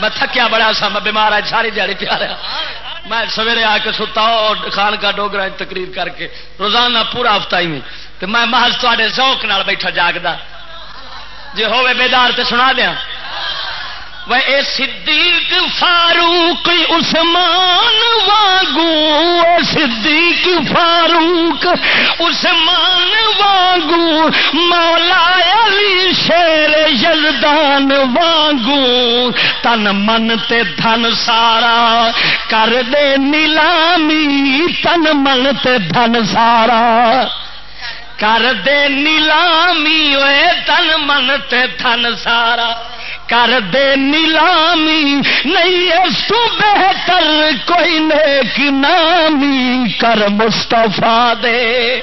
میں تھکیا بڑا سا، میں بیمار ہے ساری دیہی پیا رہا میں سویرے آ کے ستا خان کا ڈوگرا تقریر کر کے روزانہ پورا ہفتہ ہی میں تو میں محض تے ذوق نال بیٹھا جاگتا جی ہوے بیدار تے سنا دیا۔ وہ اے صدیق فاروق عثمان واگو صدیق فاروق عثمان واگو، مولا علی شیر یزدان واگو، تن من تے دھن سارا کر دے نیلامی، تن من تے دھن سارا کر دے نیلامی ہوئے تن من تے تھن سارا۔ کر دے نیلامی، نہیں اس تو بہتر کوئی نیک نامی، کر مستفا دے۔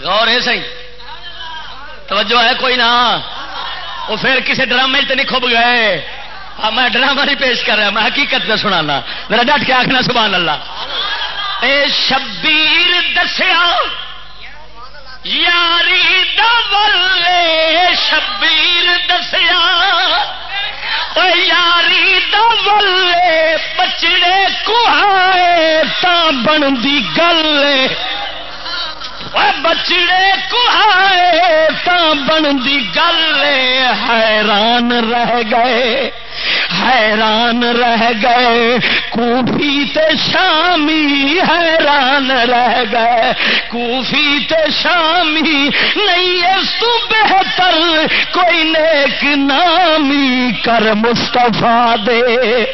غور ہے، صحیح۔ توجہ ہے کوئی نہ۔ وہ پھر کسی ڈرامے چ نہیں کھب گئے۔ ہاں، میں ڈرامہ نہیں پیش کر رہا، میں حقیقت میں سنانا۔ میرا ڈٹ کے آخنا سبحان اللہ اے شبیر دسیا، یاری دلے شبیر دسیا۔ یاری دلے بچڑے کوہائے، تا بن دی گلے بچڑے کہائے تا بنتی گل حیران رہ گئے حیران رہ گئے کوفی تے شامی حیران رہ گئے کوفی تے شامی نہیں اس تو بہتر کوئی نیک نامی کر مستفا دے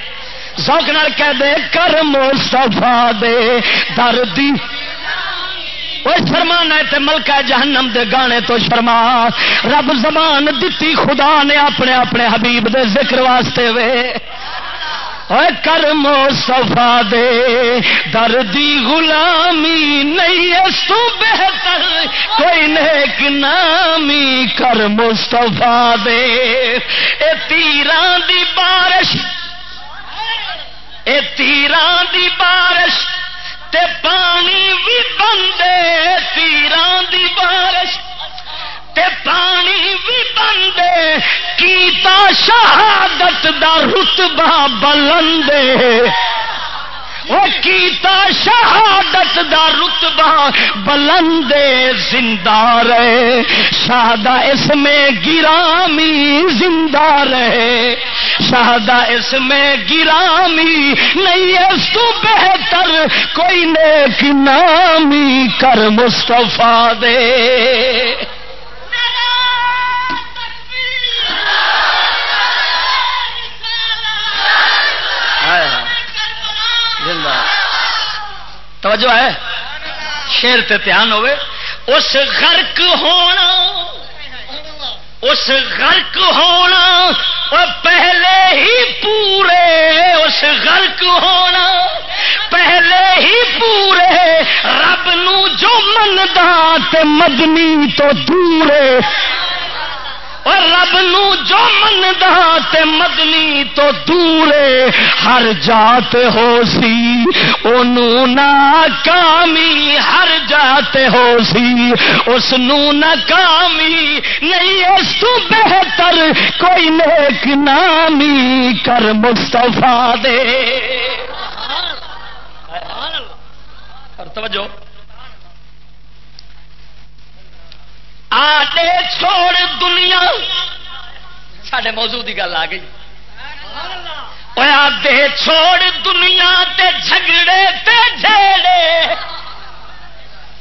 سوکھ کہہ دے کر مستفا دے دردی وہ شرمانا تے ملکہ جہنم دے گانے تو شرما۔ رب زبان دتی خدا نے اپنے اپنے حبیب دے ذکر واسطے وے۔ کرم صفا دے۔ دردی غلامی نہیں اس تو بہتر۔ کوئی نیک نامی کر مستفا دے۔ اے تیران دی بارش۔ اے تیران دی بارش۔ تے پانی بھی بندے تیران دی بارش تے پانی بھی بندے کیتا شہادت دا رتبہ بلندے کیتا شہادت دا رتبہ بلندے زندہ رہے۔ شہدا اس میں گرامی زندہ رہے۔ شہدا اس میں گرامی نہیں، اس تو بہتر کوئی نیک نامی کر مستفا دے۔ زندہ۔ توجہ ہے؟ شیر تے دھیان ہوئے۔ اس غرق ہونا، اس غرق ہونا، وہ پہلے ہی پورے، اس غرق ہونا، پہلے ہی پورے۔ رب نو جو مندا تے مدنی تو دورے۔ اور رب نو جو مندا تے مدنی تو دورے ہر جات ہو سی ناکامی ہر جات ہو سی۔ اس ناکامی نہیں اس تو بہتر کوئی نیک نامی کر مستفا دے۔ توجہ۔ آٹے چھوڑ دنیا۔ سڈے موضوع کی گل آ گئی۔ آدھے چھوڑ دنیا تے جھگڑے تے جھیڑے۔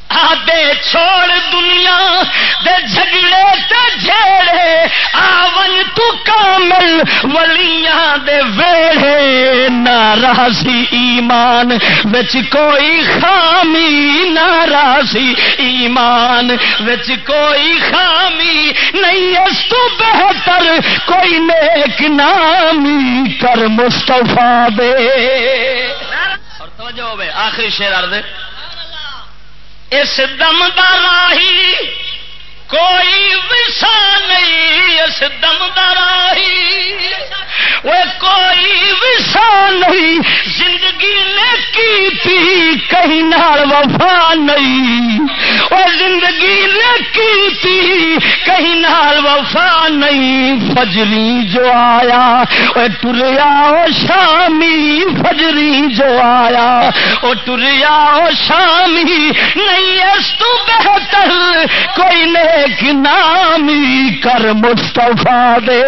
آدھے چھوڑ دنیا دے جھگڑے تے جھیڑے، آون تو کامل ولیاں دے ویڑے نہ راسی ایمان وچ کوئی خامی نہ راسی ایمان وچ کوئی خامی نہیں، اس تو بہتر کوئی نیک نامی کر مستفا دے۔ اور توجہ ہوئے، آخری شیر آر اس دم دراہی کوئی وسا نہیں اس دم دراہی وہ کوئی وسا نہیں، زندگی نے کی تھی، کہیں نال وفا نہیں۔ وہ زندگی نے کی تھی، کہیں نال وفا نہیں۔ فجری جو آیا وہ ٹریا وہ شامی، فجری جو آیا۔ وہ ٹریا وہ شامی، نہیں اس تو بہتر، کوئی نیک نامی کر مستفا دے۔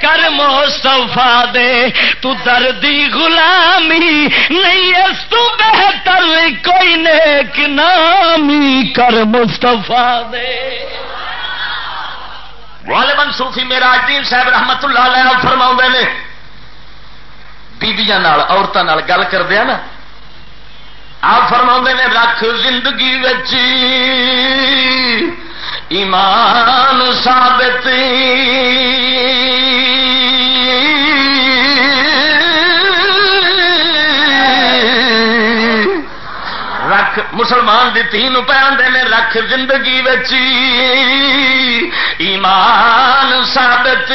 کر مستفا دے، تو دردی غلامی نہیں، اس تو بہتر کوئی نیک نامی کر مستفا دے۔ غالباً صوفی میرا الدین صاحب رحمت اللہ علیہ فرما نے۔ بیبیاں عورتوں گل کردیا نا آپ فرما نے، رکھ زندگی بچی ایمان ثابت۔ رکھ، مسلمان دی تین پہ آدھے نے، رکھ زندگی بچی ایمان ثابت۔